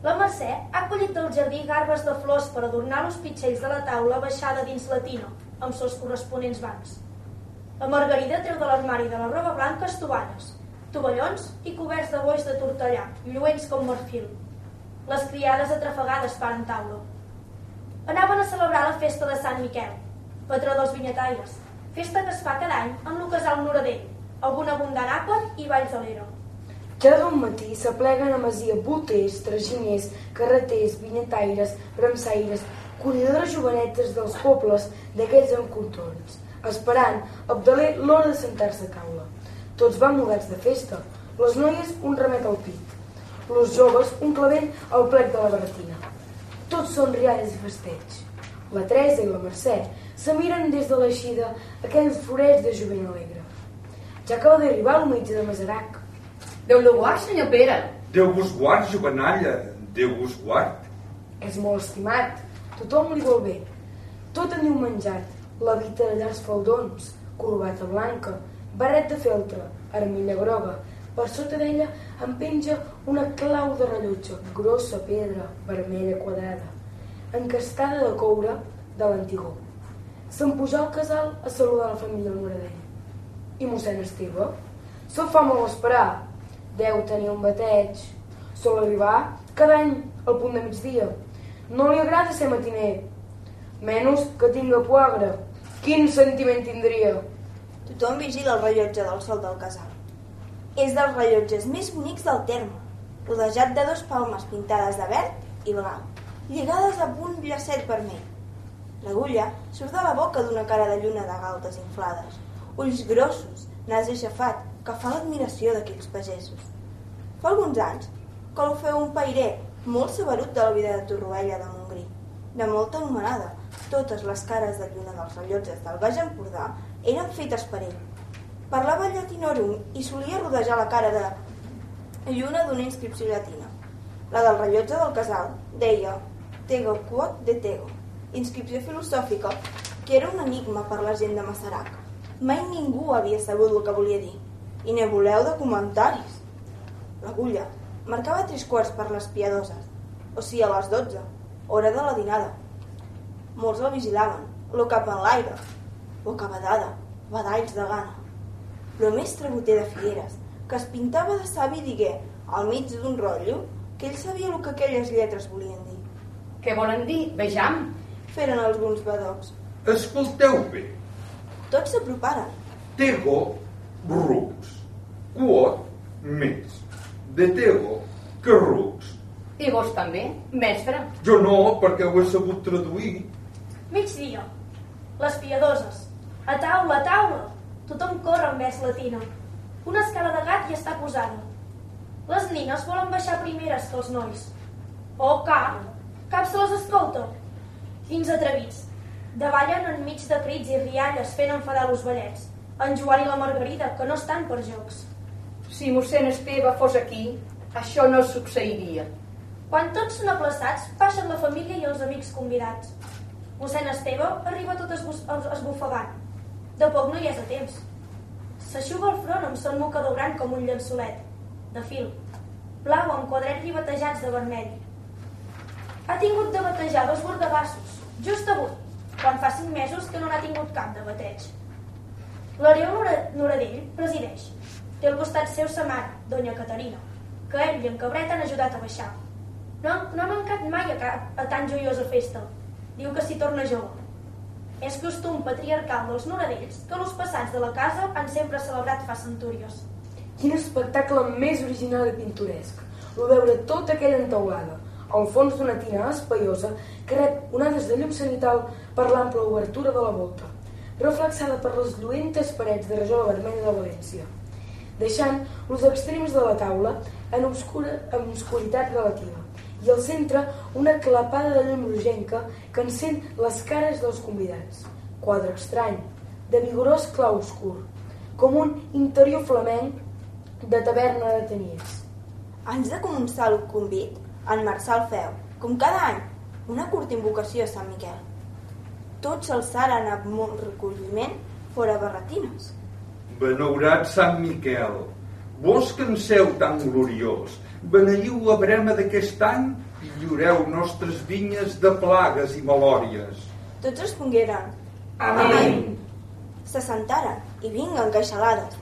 La Mercè ha collit del jardí garbes de flors per adornar els pitxells de la taula baixada dins la tina, amb seus corresponents bancs. La Margarida treu de l'armari de la roba blanca estovalles, tovallons i coberts de bois de tortellà, lluents com marfil. Les criades atrafegades paren taula. Anaven a celebrar la festa de Sant Miquel, patró dels vinyataires, festa que es fa cada any en l'ocasal Noradell, amb un abundant àpat i balls de l'era. Cada un matí s'apleguen a masia boters, traginers, carreters, vinyataires, bremsaires, corredores jovenetes dels pobles d'aquells encontrons, esperant Abdaler l'hora de sentar-se a caula. Tots van mudats de festa, les noies un remet al pit, els joves un clavell al plec de la baratina. Tots són rialles i festeig. La Teresa i la Mercè se miren des de l'eixida aquells forets de jovent alegre. Ja acaba d'arribar el metge de Masarac. Déu lo guard, senyor Pere. Déu vos guard, jovenalla, Déu vos guard. És molt estimat, tothom li vol bé. Tot teniu menjat, la vita de llars faldons, corbata blanca, barret de feltre, armilla groga. Per sota d'ella en penja una clau de rellotge, grossa pedra, vermella quadrada, encastada de coure de l'antigó. Se'n pujà al casal a saludar la família Moradell. I mossèn Esteve? Se'l fa molt esperar. Deu tenir un bateig. Sol arribar cada any al punt de migdia. No li agrada ser matiner. Menys que tinga poagre. Quin sentiment tindria? Tothom vigila el rellotge del sol del casal. És dels rellotges més bonics del terme, rodejat de dos palmes pintades de verd i blanc, lligades amb un llacet vermell. L'agulla surt de la boca d'una cara de lluna de galtes inflades, ulls grossos, nas aixafat, que fa l'admiració d'aquells pagesos. Fa alguns anys que el feu un pairer molt saberut de la vida de Torroella de Montgrí, de molta anomenada. Totes les cares de lluna dels rellotges del Baix Empordà eren fetes per ell. Parlava llatinorum i solia rodejar la cara de lluna d'una inscripció llatina. La del rellotge del casal deia Tego quod de Tego, inscripció filosòfica que era un enigma per la gent de Massarac. Mai ningú havia sabut el que volia dir. I ne voleu de comentaris. L'agulla marcava tres quarts per les piadoses, o sigui a les dotze, hora de la dinada. Molts la vigilaven, lo cap en l'aire, boca badada, badalls de gana. Lo més trabuter de Figueres, que es pintava de savi digué, al mig d'un rotllo, que ell sabia el que aquelles lletres volien dir. Què volen dir? Vejam. Feren alguns badocs. Escolteu bé. Tots s'aproparen. Tego, rucs. Quot, més. De tego, que rucs. I vos també, mestre. Jo no, perquè ho he sabut traduir. Migdia. Les piadoses. A taula, a taula. Tothom corre envers la tina. Una escala de gat hi està posada. Les nines volen baixar primeres que els nois. Oh, cap! Cap se les escolta. Quins atrevits. Davallen enmig de crits i rialles fent enfadar los ballets. En Joan i la Margarida, que no estan per jocs. Si mossèn Esteve fos aquí, això no succeiria. Quan tots són aplaçats, baixen la família i els amics convidats. Mossèn Esteve arriba tot esbus- es- esbufegant. De poc no hi és a temps. S'aixuga el front amb son mocador gran com un llençolet, de fil, blau amb quadrets ribatejats de vermell. Ha tingut de batejar dos bordegassos, just avui, quan fa cinc mesos que no n'ha tingut cap de bateig. L'Ariol Nora- Noradell presideix. Té al costat seu sa mare, doña Caterina, que ell i en Cabret han ajudat a baixar. No, no ha mancat mai a, cap, a tan joiosa festa. Diu que s'hi torna jove. És costum patriarcal dels Noradells que els passats de la casa han sempre celebrat fa centúries. Quin espectacle més original i pintoresc. El veure tota aquella entaulada, al fons d'una tina espaiosa que rep onades de llum cenital per l'ample obertura de la volta, reflexada per les lluentes parets de rajola vermella de València, deixant els extrems de la taula en, obscura, en obscuritat relativa i al centre una clapada de llum rogenca que encén les cares dels convidats. Quadre estrany, de vigorós clau oscur, com un interior flamenc de taverna de teniers. Abans de començar el convit, en Marçal feu, com cada any, una curta invocació a Sant Miquel. Tots s'alçaren amb molt recolliment fora barretines. Benaurat Sant Miquel, vos que en seu tan gloriós, beneiu la brema d'aquest any i lliureu nostres vinyes de plagues i malòries. Tots respongueren, Amén. se sentaren i vinguen queixalades.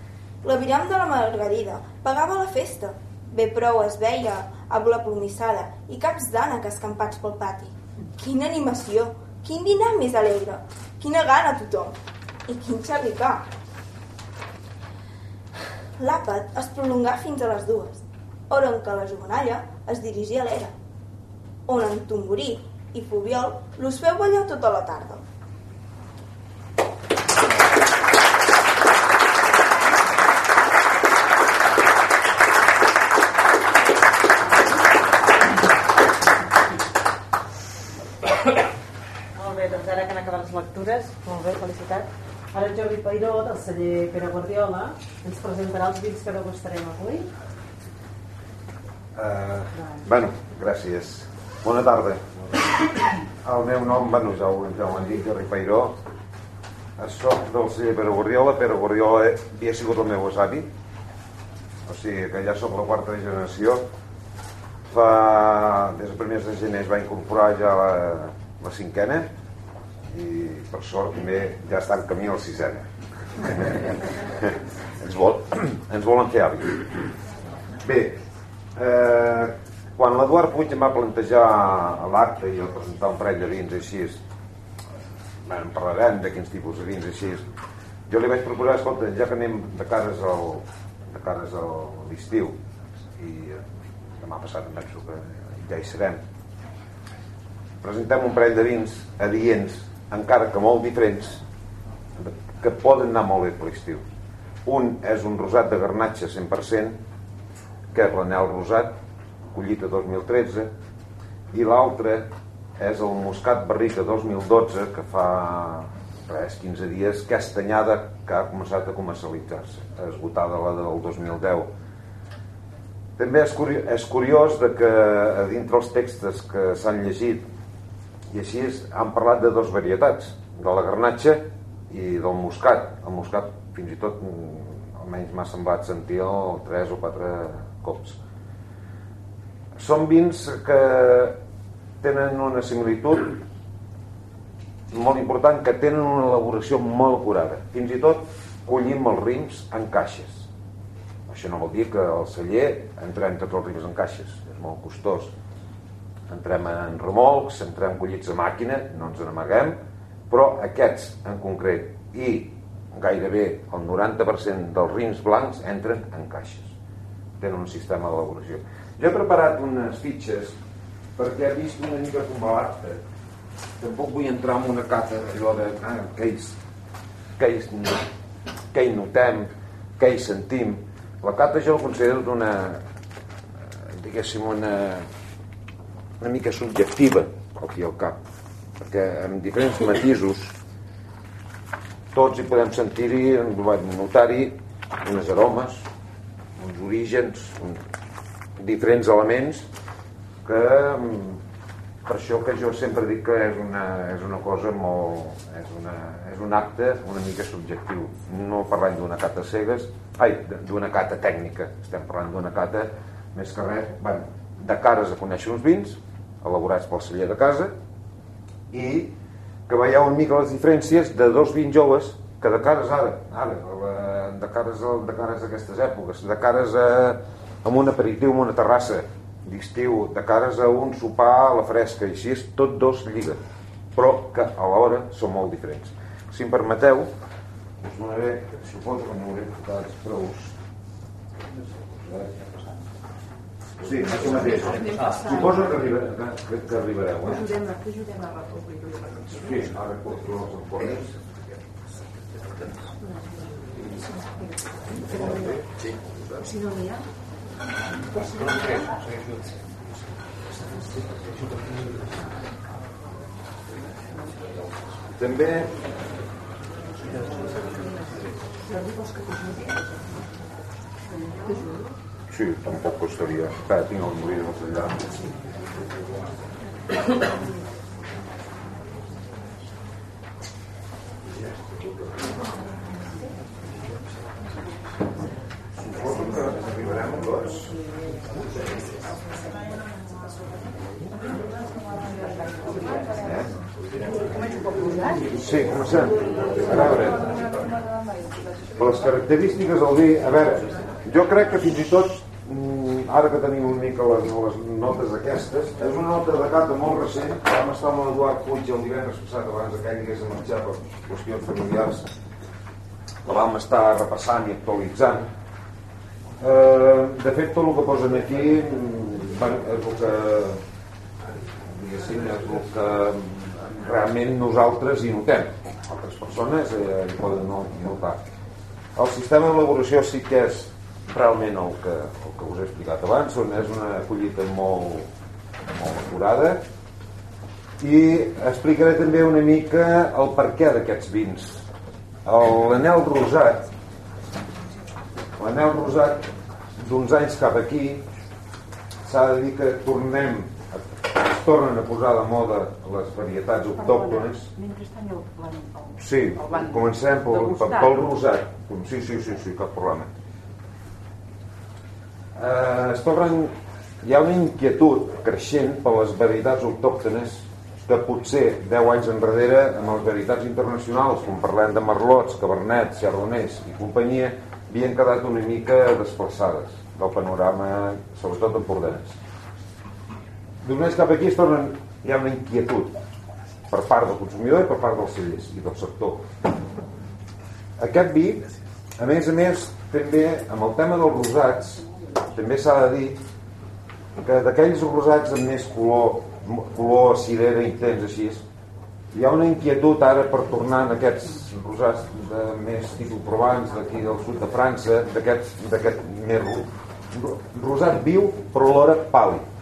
L'aviram de la Margarida pagava la festa. Bé prou es veia amb la plomissada i caps d'ànec escampats pel pati. Quina animació! Quin dinar més alegre! Quina gana a tothom! I quin xerricà! L'àpat es prolongà fins a les dues, hora en què la jovenalla es dirigia a l'era, on en Tomborí i Fubiol los feu ballar tota la tarda. Molt bé, doncs ara que han acabat les lectures, molt bé, felicitat. Ara Jordi Pairó, del celler Pere Guardiola, ens presentarà els vins que degustarem avui. Uh, bueno, gràcies. Bona tarda. El meu nom, bueno, ja ho, ja ho han dit, Jordi Pairó. Soc del celler Pere Guardiola. Pere Guardiola havia sigut el meu avi. O sigui que ja sóc la quarta generació. Fa, des de primers de gener es va incorporar ja la, la cinquena i per sort també ja està en camí a la sisena. ens, vol, ens volen fer avi. Bé, eh, quan l'Eduard Puig em va plantejar l'acte i el presentar un parell de vins així, bueno, en parlarem de quins tipus de vins així, jo li vaig proposar, escolta, ja que anem de cares al, de cares a l'estiu i eh, demà passat em penso que ja hi serem presentem un parell de vins adients encara que molt diferents que poden anar molt bé per l'estiu. Un és un rosat de garnatxa 100% que és l'anel rosat collita 2013 i l'altre és el Moscat Barrica 2012 que fa res, 15 dies castanyada que ha començat a comercialitzar-se. Esgotada la del 2010 també és curiós, és curiós de que a dintre els textos que s'han llegit i així és, han parlat de dos varietats de la garnatxa i del moscat. El moscat fins i tot mm, almenys m'ha semblat sentir el 3 o 4 cops. Són vins que tenen una similitud molt important que tenen una elaboració molt curada fins i tot collim els rims en caixes. Això no vol dir que al celler entrem tots els rims en caixes. És molt costós entrem en remolcs, entrem collits a màquina no ens n'amaguem però aquests en concret i gairebé el 90% dels rims blancs entren en caixes. Tenen un sistema d'elaboració. Jo he preparat unes fitxes perquè he vist una mica com va l'acte tampoc vull entrar en una cata allò de ah, què, hi, què, hi, què hi notem què hi sentim. La cata jo la considero d'una diguéssim una una mica subjectiva al fi al cap perquè amb diferents matisos tots hi podem sentir-hi, notar-hi unes aromes, uns orígens, un, diferents elements que per això que jo sempre dic que és una, és una cosa molt... És, una, és un acte una mica subjectiu. No parlem d'una cata cegues, ai, d'una cata tècnica, estem parlant d'una cata més que res, bueno, de cares a conèixer uns vins, elaborats pel celler de casa, i que veieu una mica les diferències de dos vins joves que de cares ara, ara de cares, de cares a aquestes èpoques, de cares a, a un aperitiu, en una terrassa, d'estiu, de cares a un sopar a la fresca, i així és tot dos lliga, però que a l'hora són molt diferents. Si em permeteu, us donaré, suposo que m'hauré portat els preus. Sí, això mateix. Suposo que, arribareu, que, que arribareu. Eh? Ajudem, que ajudem a República. Sí, ara porto els emports. Si no n'hi ha, també Sí, tampoc costaria. Espera, tinc que arribarem a tots. Sí, comencem. A veure, per les característiques del vi, a veure, jo crec que fins i tot, ara que tenim una mica les, les notes aquestes, és una nota de carta molt recent, vam estar amb l'Eduard Puig el divendres passat, abans que ell hagués de marxar per qüestions familiars, la vam estar repassant i actualitzant. Eh, de fet, tot el que posen aquí és el que és el que realment nosaltres hi notem. Altres persones eh, hi poden no, notar. El sistema d'elaboració sí que és realment el que, el que us he explicat abans, on és una collita molt, molt acurada i explicaré també una mica el perquè d'aquests vins. L'anel rosat, l'anel rosat d'uns anys cap aquí s'ha de dir que tornem es tornen a posar de moda les varietats autòctones. Sí, comencem pel, pel, pel rosat. Sí, sí, sí, sí, cap problema. Eh, es tornen... Hi ha una inquietud creixent per les varietats autòctones que potser 10 anys enrere amb les varietats internacionals, com parlem de merlots, cabernets, chardonnays i companyia, havien quedat una mica desplaçades del panorama, sobretot empordanès. Només cap aquí es tornen, hi ha una inquietud per part del consumidor i per part dels cellers i del sector. Aquest vi, a més a més, també amb el tema dels rosats, també s'ha de dir que d'aquells rosats amb més color, color cirera intens així, hi ha una inquietud ara per tornar en aquests rosats de més tipus provans d'aquí del sud de França, d'aquest més rosat viu però alhora pàl·lid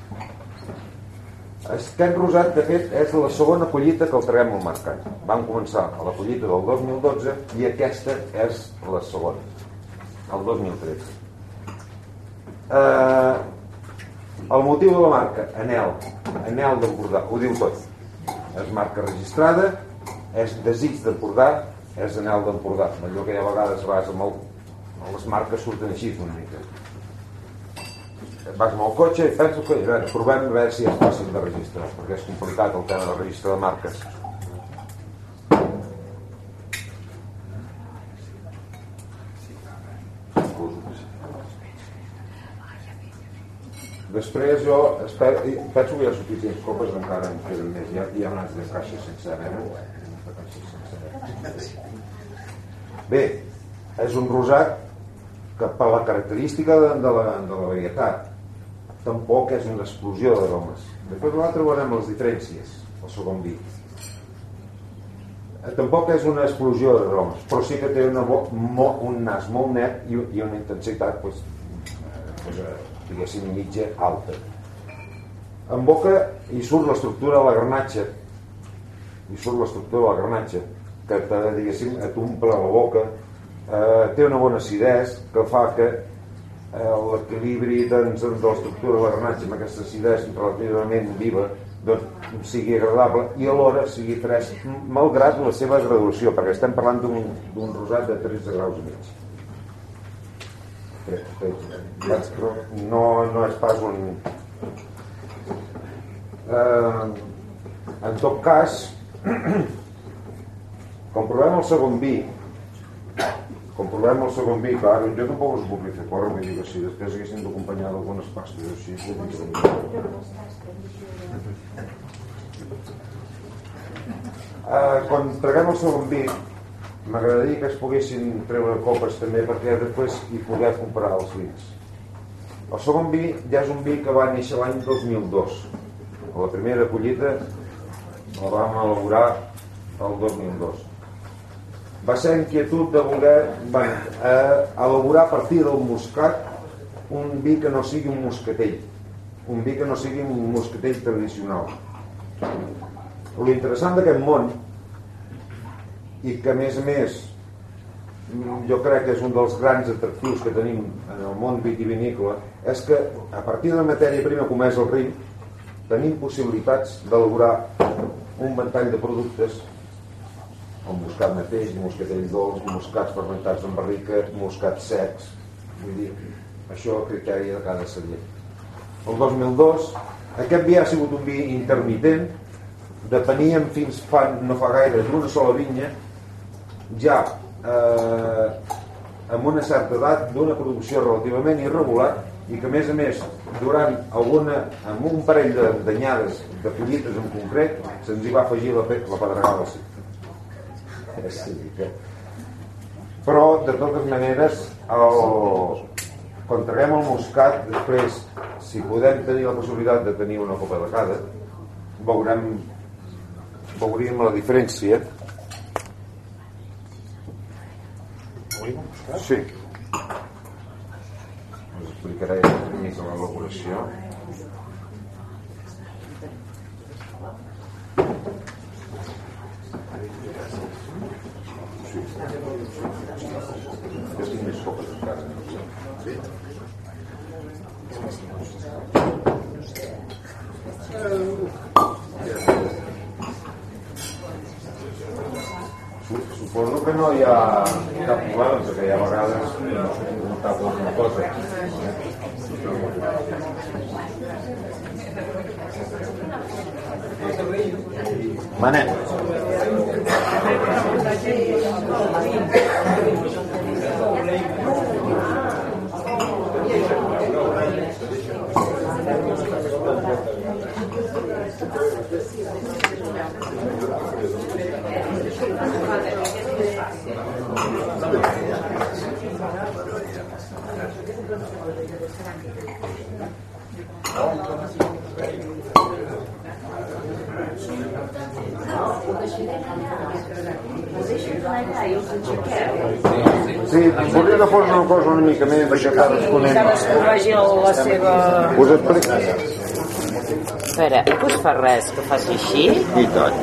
aquest rosat, de fet, és la segona collita que el traiem al mercat. Vam començar a la collita del 2012 i aquesta és la segona, el 2013. Eh, el motiu de la marca, Anel, Anel d'Empordà, ho diu tot. És marca registrada, és desig d'Empordà, és Anel d'Empordà. Allò que a vegades vas amb, el, les marques surten així una mica vas amb el cotxe i que a veure, provem a veure si és fàcil de registrar perquè és complicat el tema del registre de marques després jo espero, penso que hi ha suficients copes encara en queden més hi ha, hi ha unes de caixa sense bé és un rosat que per la característica de, de, la, de la varietat tampoc és una explosió d'aromes. Després l'altre veurem les diferències, el segon vi. Eh, tampoc és una explosió d'aromes, però sí que té una bo, mo, un nas molt net i, i una intensitat, pues, pues, diguéssim, mitja alta. En boca hi surt l'estructura de la granatxa, i surt l'estructura de la granatge que te, diguéssim, et omple la boca. Eh, té una bona acidesa que fa que eh, l'equilibri doncs, de l'estructura de la granatge amb aquesta acidesa relativament viva doncs, sigui agradable i alhora sigui fresc malgrat la seva graduació perquè estem parlant d'un rosat de 13 graus i mig però no, no és pas un eh, en tot cas com provem el segon vi com provem el segon vi clar, jo tampoc us puc fer córrer vull dir que si després haguéssim d'acompanyar d'algunes pastes així eh, quan traguem el segon vi m'agradaria que es poguessin treure copes també perquè després hi poder comprar els vins. El segon vi ja és un vi que va néixer l'any 2002 la primera collita la vam elaborar el 2002 va ser inquietud de voler bé, eh, elaborar a partir del moscat un vi que no sigui un moscatell un vi que no sigui un moscatell tradicional. L'interessant d'aquest món i que a més a més jo crec que és un dels grans atractius que tenim en el món vitivinícola és que a partir de la matèria prima com és el riu tenim possibilitats d'elaborar un ventall de productes el moscat mateix, moscatell dolç, moscats fermentats en barrica, moscats secs. Vull dir, això a criteri de cada celler. El 2002 aquest vi ha sigut un vi intermitent depeníem fins fa, no fa gaire d'una sola vinya ja eh, amb una certa edat d'una producció relativament irregular i que a més a més durant alguna, amb un parell d'anyades de, de collites en concret se'ns hi va afegir la, la pedregada sí. que... però de totes maneres el, quan traguem el moscat després si podem tenir la possibilitat de tenir una copa de cada veurem veuríem la diferència sí us explicaré una mica l'elaboració sí. que tinc més copes encara sí? Suposo que no hi ha cap problema, perquè hi ha vegades que no s'ha preguntat alguna cosa. Manem. Sí, volia que fos una cosa una mica més perquè cadascun Cadascú vagi a la seva... Us explico. Espera, que us fa res que faci així? I tant.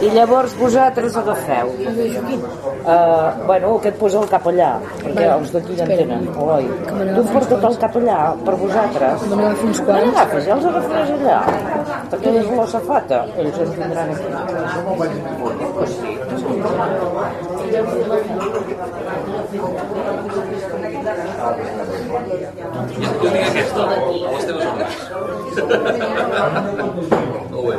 I llavors vosaltres agafeu. Uh, bueno, que et posa el cap allà, perquè els d'aquí ja en tenen, Eloi. Tu em porta el cap allà, per vosaltres. Me n'agafa uns No quants. l'agafes, ja els agafaràs allà. Perquè és la safata. Ells ens tindran aquí. Jo tinc aquesta, a les teves ordres. Molt bé.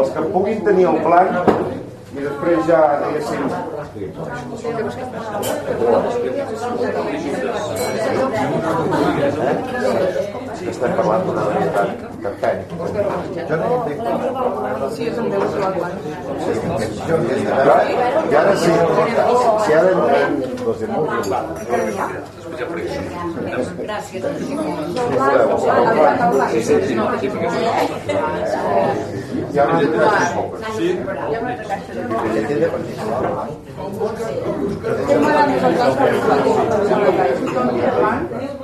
Els que puguin tenir el plan i després ja diguéssim si estem parlant d'una veritat carpènica jo no entenc Sí, és amb Déu i ara sí si ara Després ja per això. si voleu Sí, una. Hi ha una altra caixa de. Sí? Ella té de participar, no?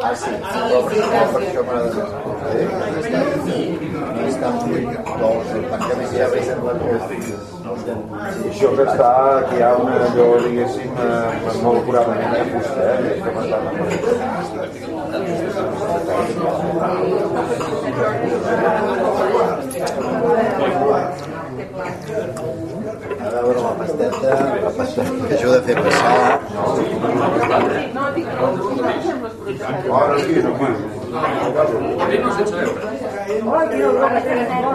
Ah, sí, Per això que està, que hi ha una allò, diguéssim, eh, molt acuradament de fusta, eh? Que m'està A veure la pasteta, la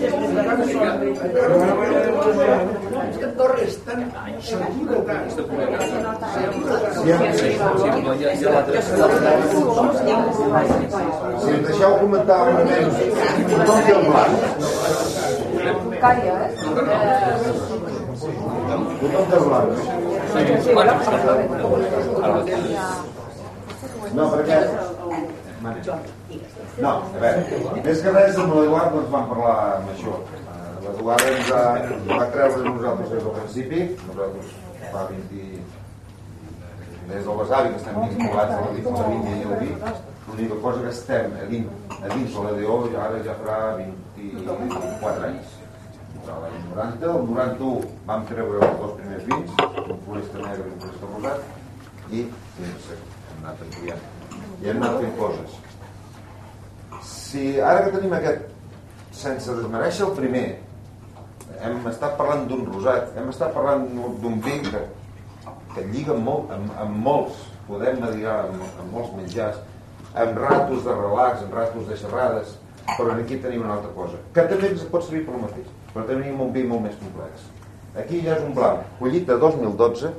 que no. Si em deixeu comentar un moment, tothom té el blanc. Calla, eh? Tothom té el blanc. No, perquè... No, a veure, més que res amb l'Eduard doncs vam parlar amb això. Eh, L'Eduard ens ha, ens va treure nosaltres des del principi, nosaltres fa 20... des del besavi que estem vinculats a la, a la vinya i el vi, l'única cosa que estem a dins, a dins de l'EDO ara ja farà 24 anys. L'any 90, el 91 vam treure els dos primers vins, un foresta negre i un foresta rosat, i hem anat ampliant. I hem anat fent coses. Si ara que tenim aquest, sense desmereixer el primer, hem estat parlant d'un rosat, hem estat parlant d'un vi que, que lliga molt, amb, amb molts, podem dir, amb, amb molts menjars, amb ratos de relax, amb ratos de xerrades, però aquí tenim una altra cosa, que també ens pot servir per el mateix, però tenim un vi molt més complex. Aquí ja és un blanc, collit de 2012,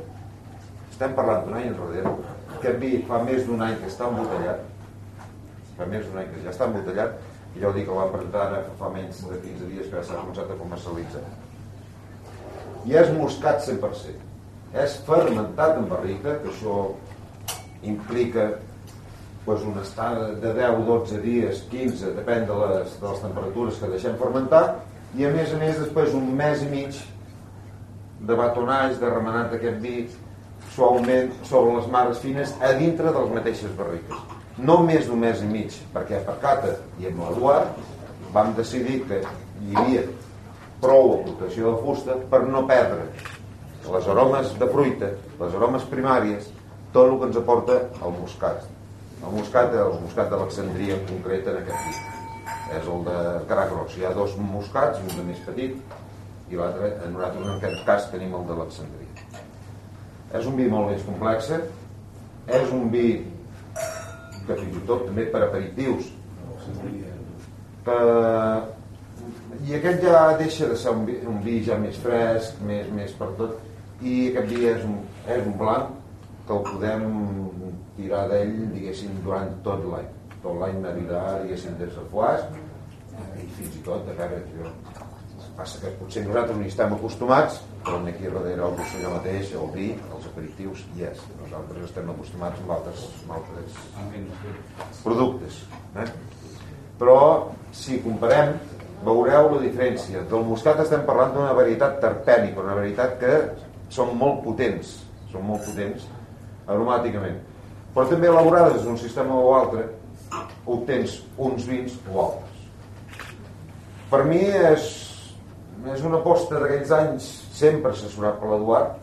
estem parlant d'un any enrere, aquest vi fa més d'un any que està embotellat, fa més d'un any que ja està embotellat, i ja ho dic que el vam presentar ara fa menys de 15 dies que s'ha començat a comercialitzar. I és moscat 100%. És fermentat en barrica, que això implica pues, una estada de 10, 12 dies, 15, depèn de les, de les temperatures que deixem fermentar, i a més a més després un mes i mig de batonatge, de remenat d'aquest vi suaument sobre les mares fines a dintre de les mateixes barriques. No més d'un mes i mig, perquè per Cata i amb l'Eduard vam decidir que hi havia prou aportació de fusta per no perdre les aromes de fruita, les aromes primàries, tot el que ens aporta el moscat. El moscat el moscat d'Alexandria en concret en aquest vi. És el de Caracrocs. Hi ha dos moscats, un de més petit i l'altre, nosaltres en aquest cas tenim el de l'Alexandria. És un vi molt més complex, és un vi que fins i tot també per aperitius. Que i aquest ja deixa de ser un vi, un vi ja més fresc, més, més per tot i aquest vi és un, és un blanc que el podem tirar d'ell diguéssim durant tot l'any. Tot l'any maridar diguéssim des de foix i fins i tot de veure jo passa que potser nosaltres no hi estem acostumats però aquí darrere el rosselló mateix el vi, els aperitius i és nosaltres estem acostumats amb altres, amb altres productes eh? però si comparem veureu la diferència. Del moscat estem parlant d'una varietat terpènica una varietat que són molt potents són molt potents aromàticament. Però també elaborades d'un sistema o altre obtens uns vins o altres. Per mi és és una aposta d'aquells anys sempre assessorat per l'Eduard.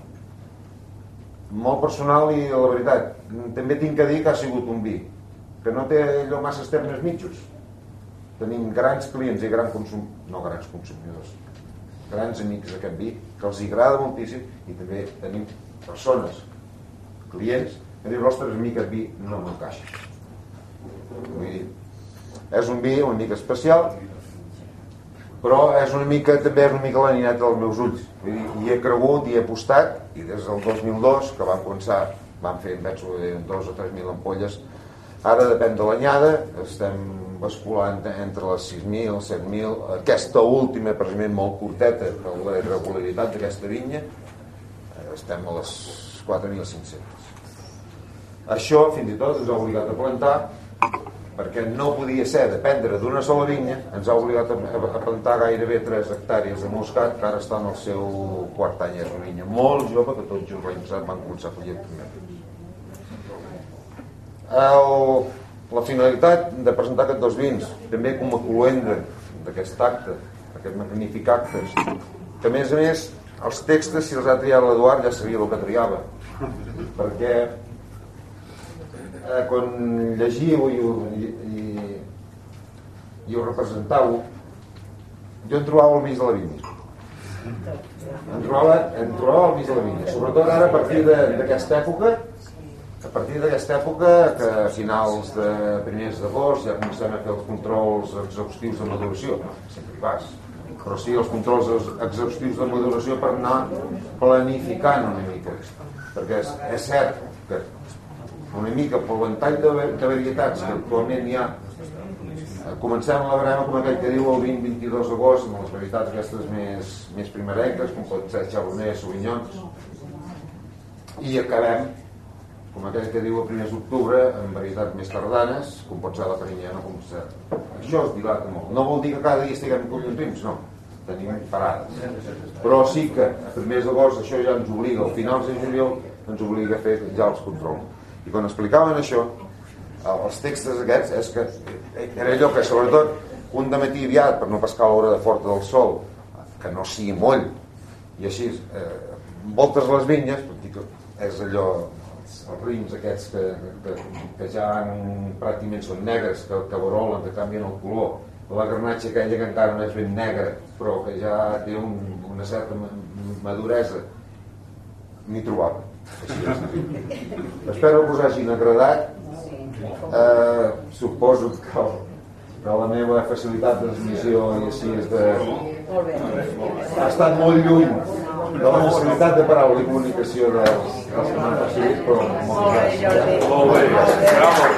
Molt personal i la veritat també tinc que dir que ha sigut un vi que no té allò massa termes mitjos. Tenim grans clients i grans consum... no grans consumidors grans amics d'aquest vi que els agrada moltíssim i també tenim persones clients que diuen ostres a mi aquest vi no m'encaixa. Vull dir és un vi una mica especial però és una mica també és una mica la nineta dels meus ulls. Vull dir, he cregut, hi he apostat i des del 2002 que vam començar vam fer penso dos o tres mil ampolles. Ara depèn de l'anyada estem basculant entre les 6.000 7.000 aquesta última precisament molt curteta per la irregularitat d'aquesta vinya eh, estem a les 4.500 això fins i tot ens ha obligat a plantar perquè no podia ser dependre d'una sola vinya, ens ha obligat a, plantar gairebé 3 hectàrees de moscat, que ara està en el seu quart any una vinya molt jove, que tot just l'any passat van començar a collir primer. El, la finalitat de presentar aquests dos vins, també com a cloenda d'aquest acte, aquest magnífic acte, que a més a més els textos, si els ha triat l'Eduard, ja sabia el que triava, perquè eh, quan llegiu i, i, i, i ho representau jo em trobava al mig de la vinya. Em trobava, em trobava al mig de la vinya. Sobretot ara a partir d'aquesta època a partir d'aquesta època que a finals de primers d'agost ja comencem a fer els controls exhaustius de maduració. Sempre hi però sí els controls exhaustius de maduració per anar planificant una mica. Perquè és, és cert que una mica pel ventall de, de varietats que actualment hi ha. Comencem la brema com aquell que diu el 20-22 d'agost amb les varietats aquestes més, més primerenques com pot ser Chardonnay, Sauvignon. I acabem com aquell que diu el 1 d'octubre amb varietats més tardanes com pot ser la Perinyana com ser... això es dilata molt. No vol dir que cada dia estiguem collint vins no, tenim parades. Però sí que a primers d'agost això ja ens obliga al finals de juliol ens obliga a fer ja els controls i quan explicaven això els textos aquests és que era allò que sobretot un de matí aviat per no pescar l'hora de forta del sol que no sigui moll i així eh, voltes les vinyes és allò els, els rims aquests que, que, que ja han, pràcticament són negres que, que barolen, que canvien el color. La granatge aquella que encara no és ben negra però que ja té un, una certa maduresa n'hi trobava Espero que us hagin agradat. Eh, suposo que, que la meva facilitat de transmissió i així és de... Ha estat molt lluny de la facilitat de paraula i comunicació dels, dels que m'han precedit, però moltes gràcies. Molt bé, bravo.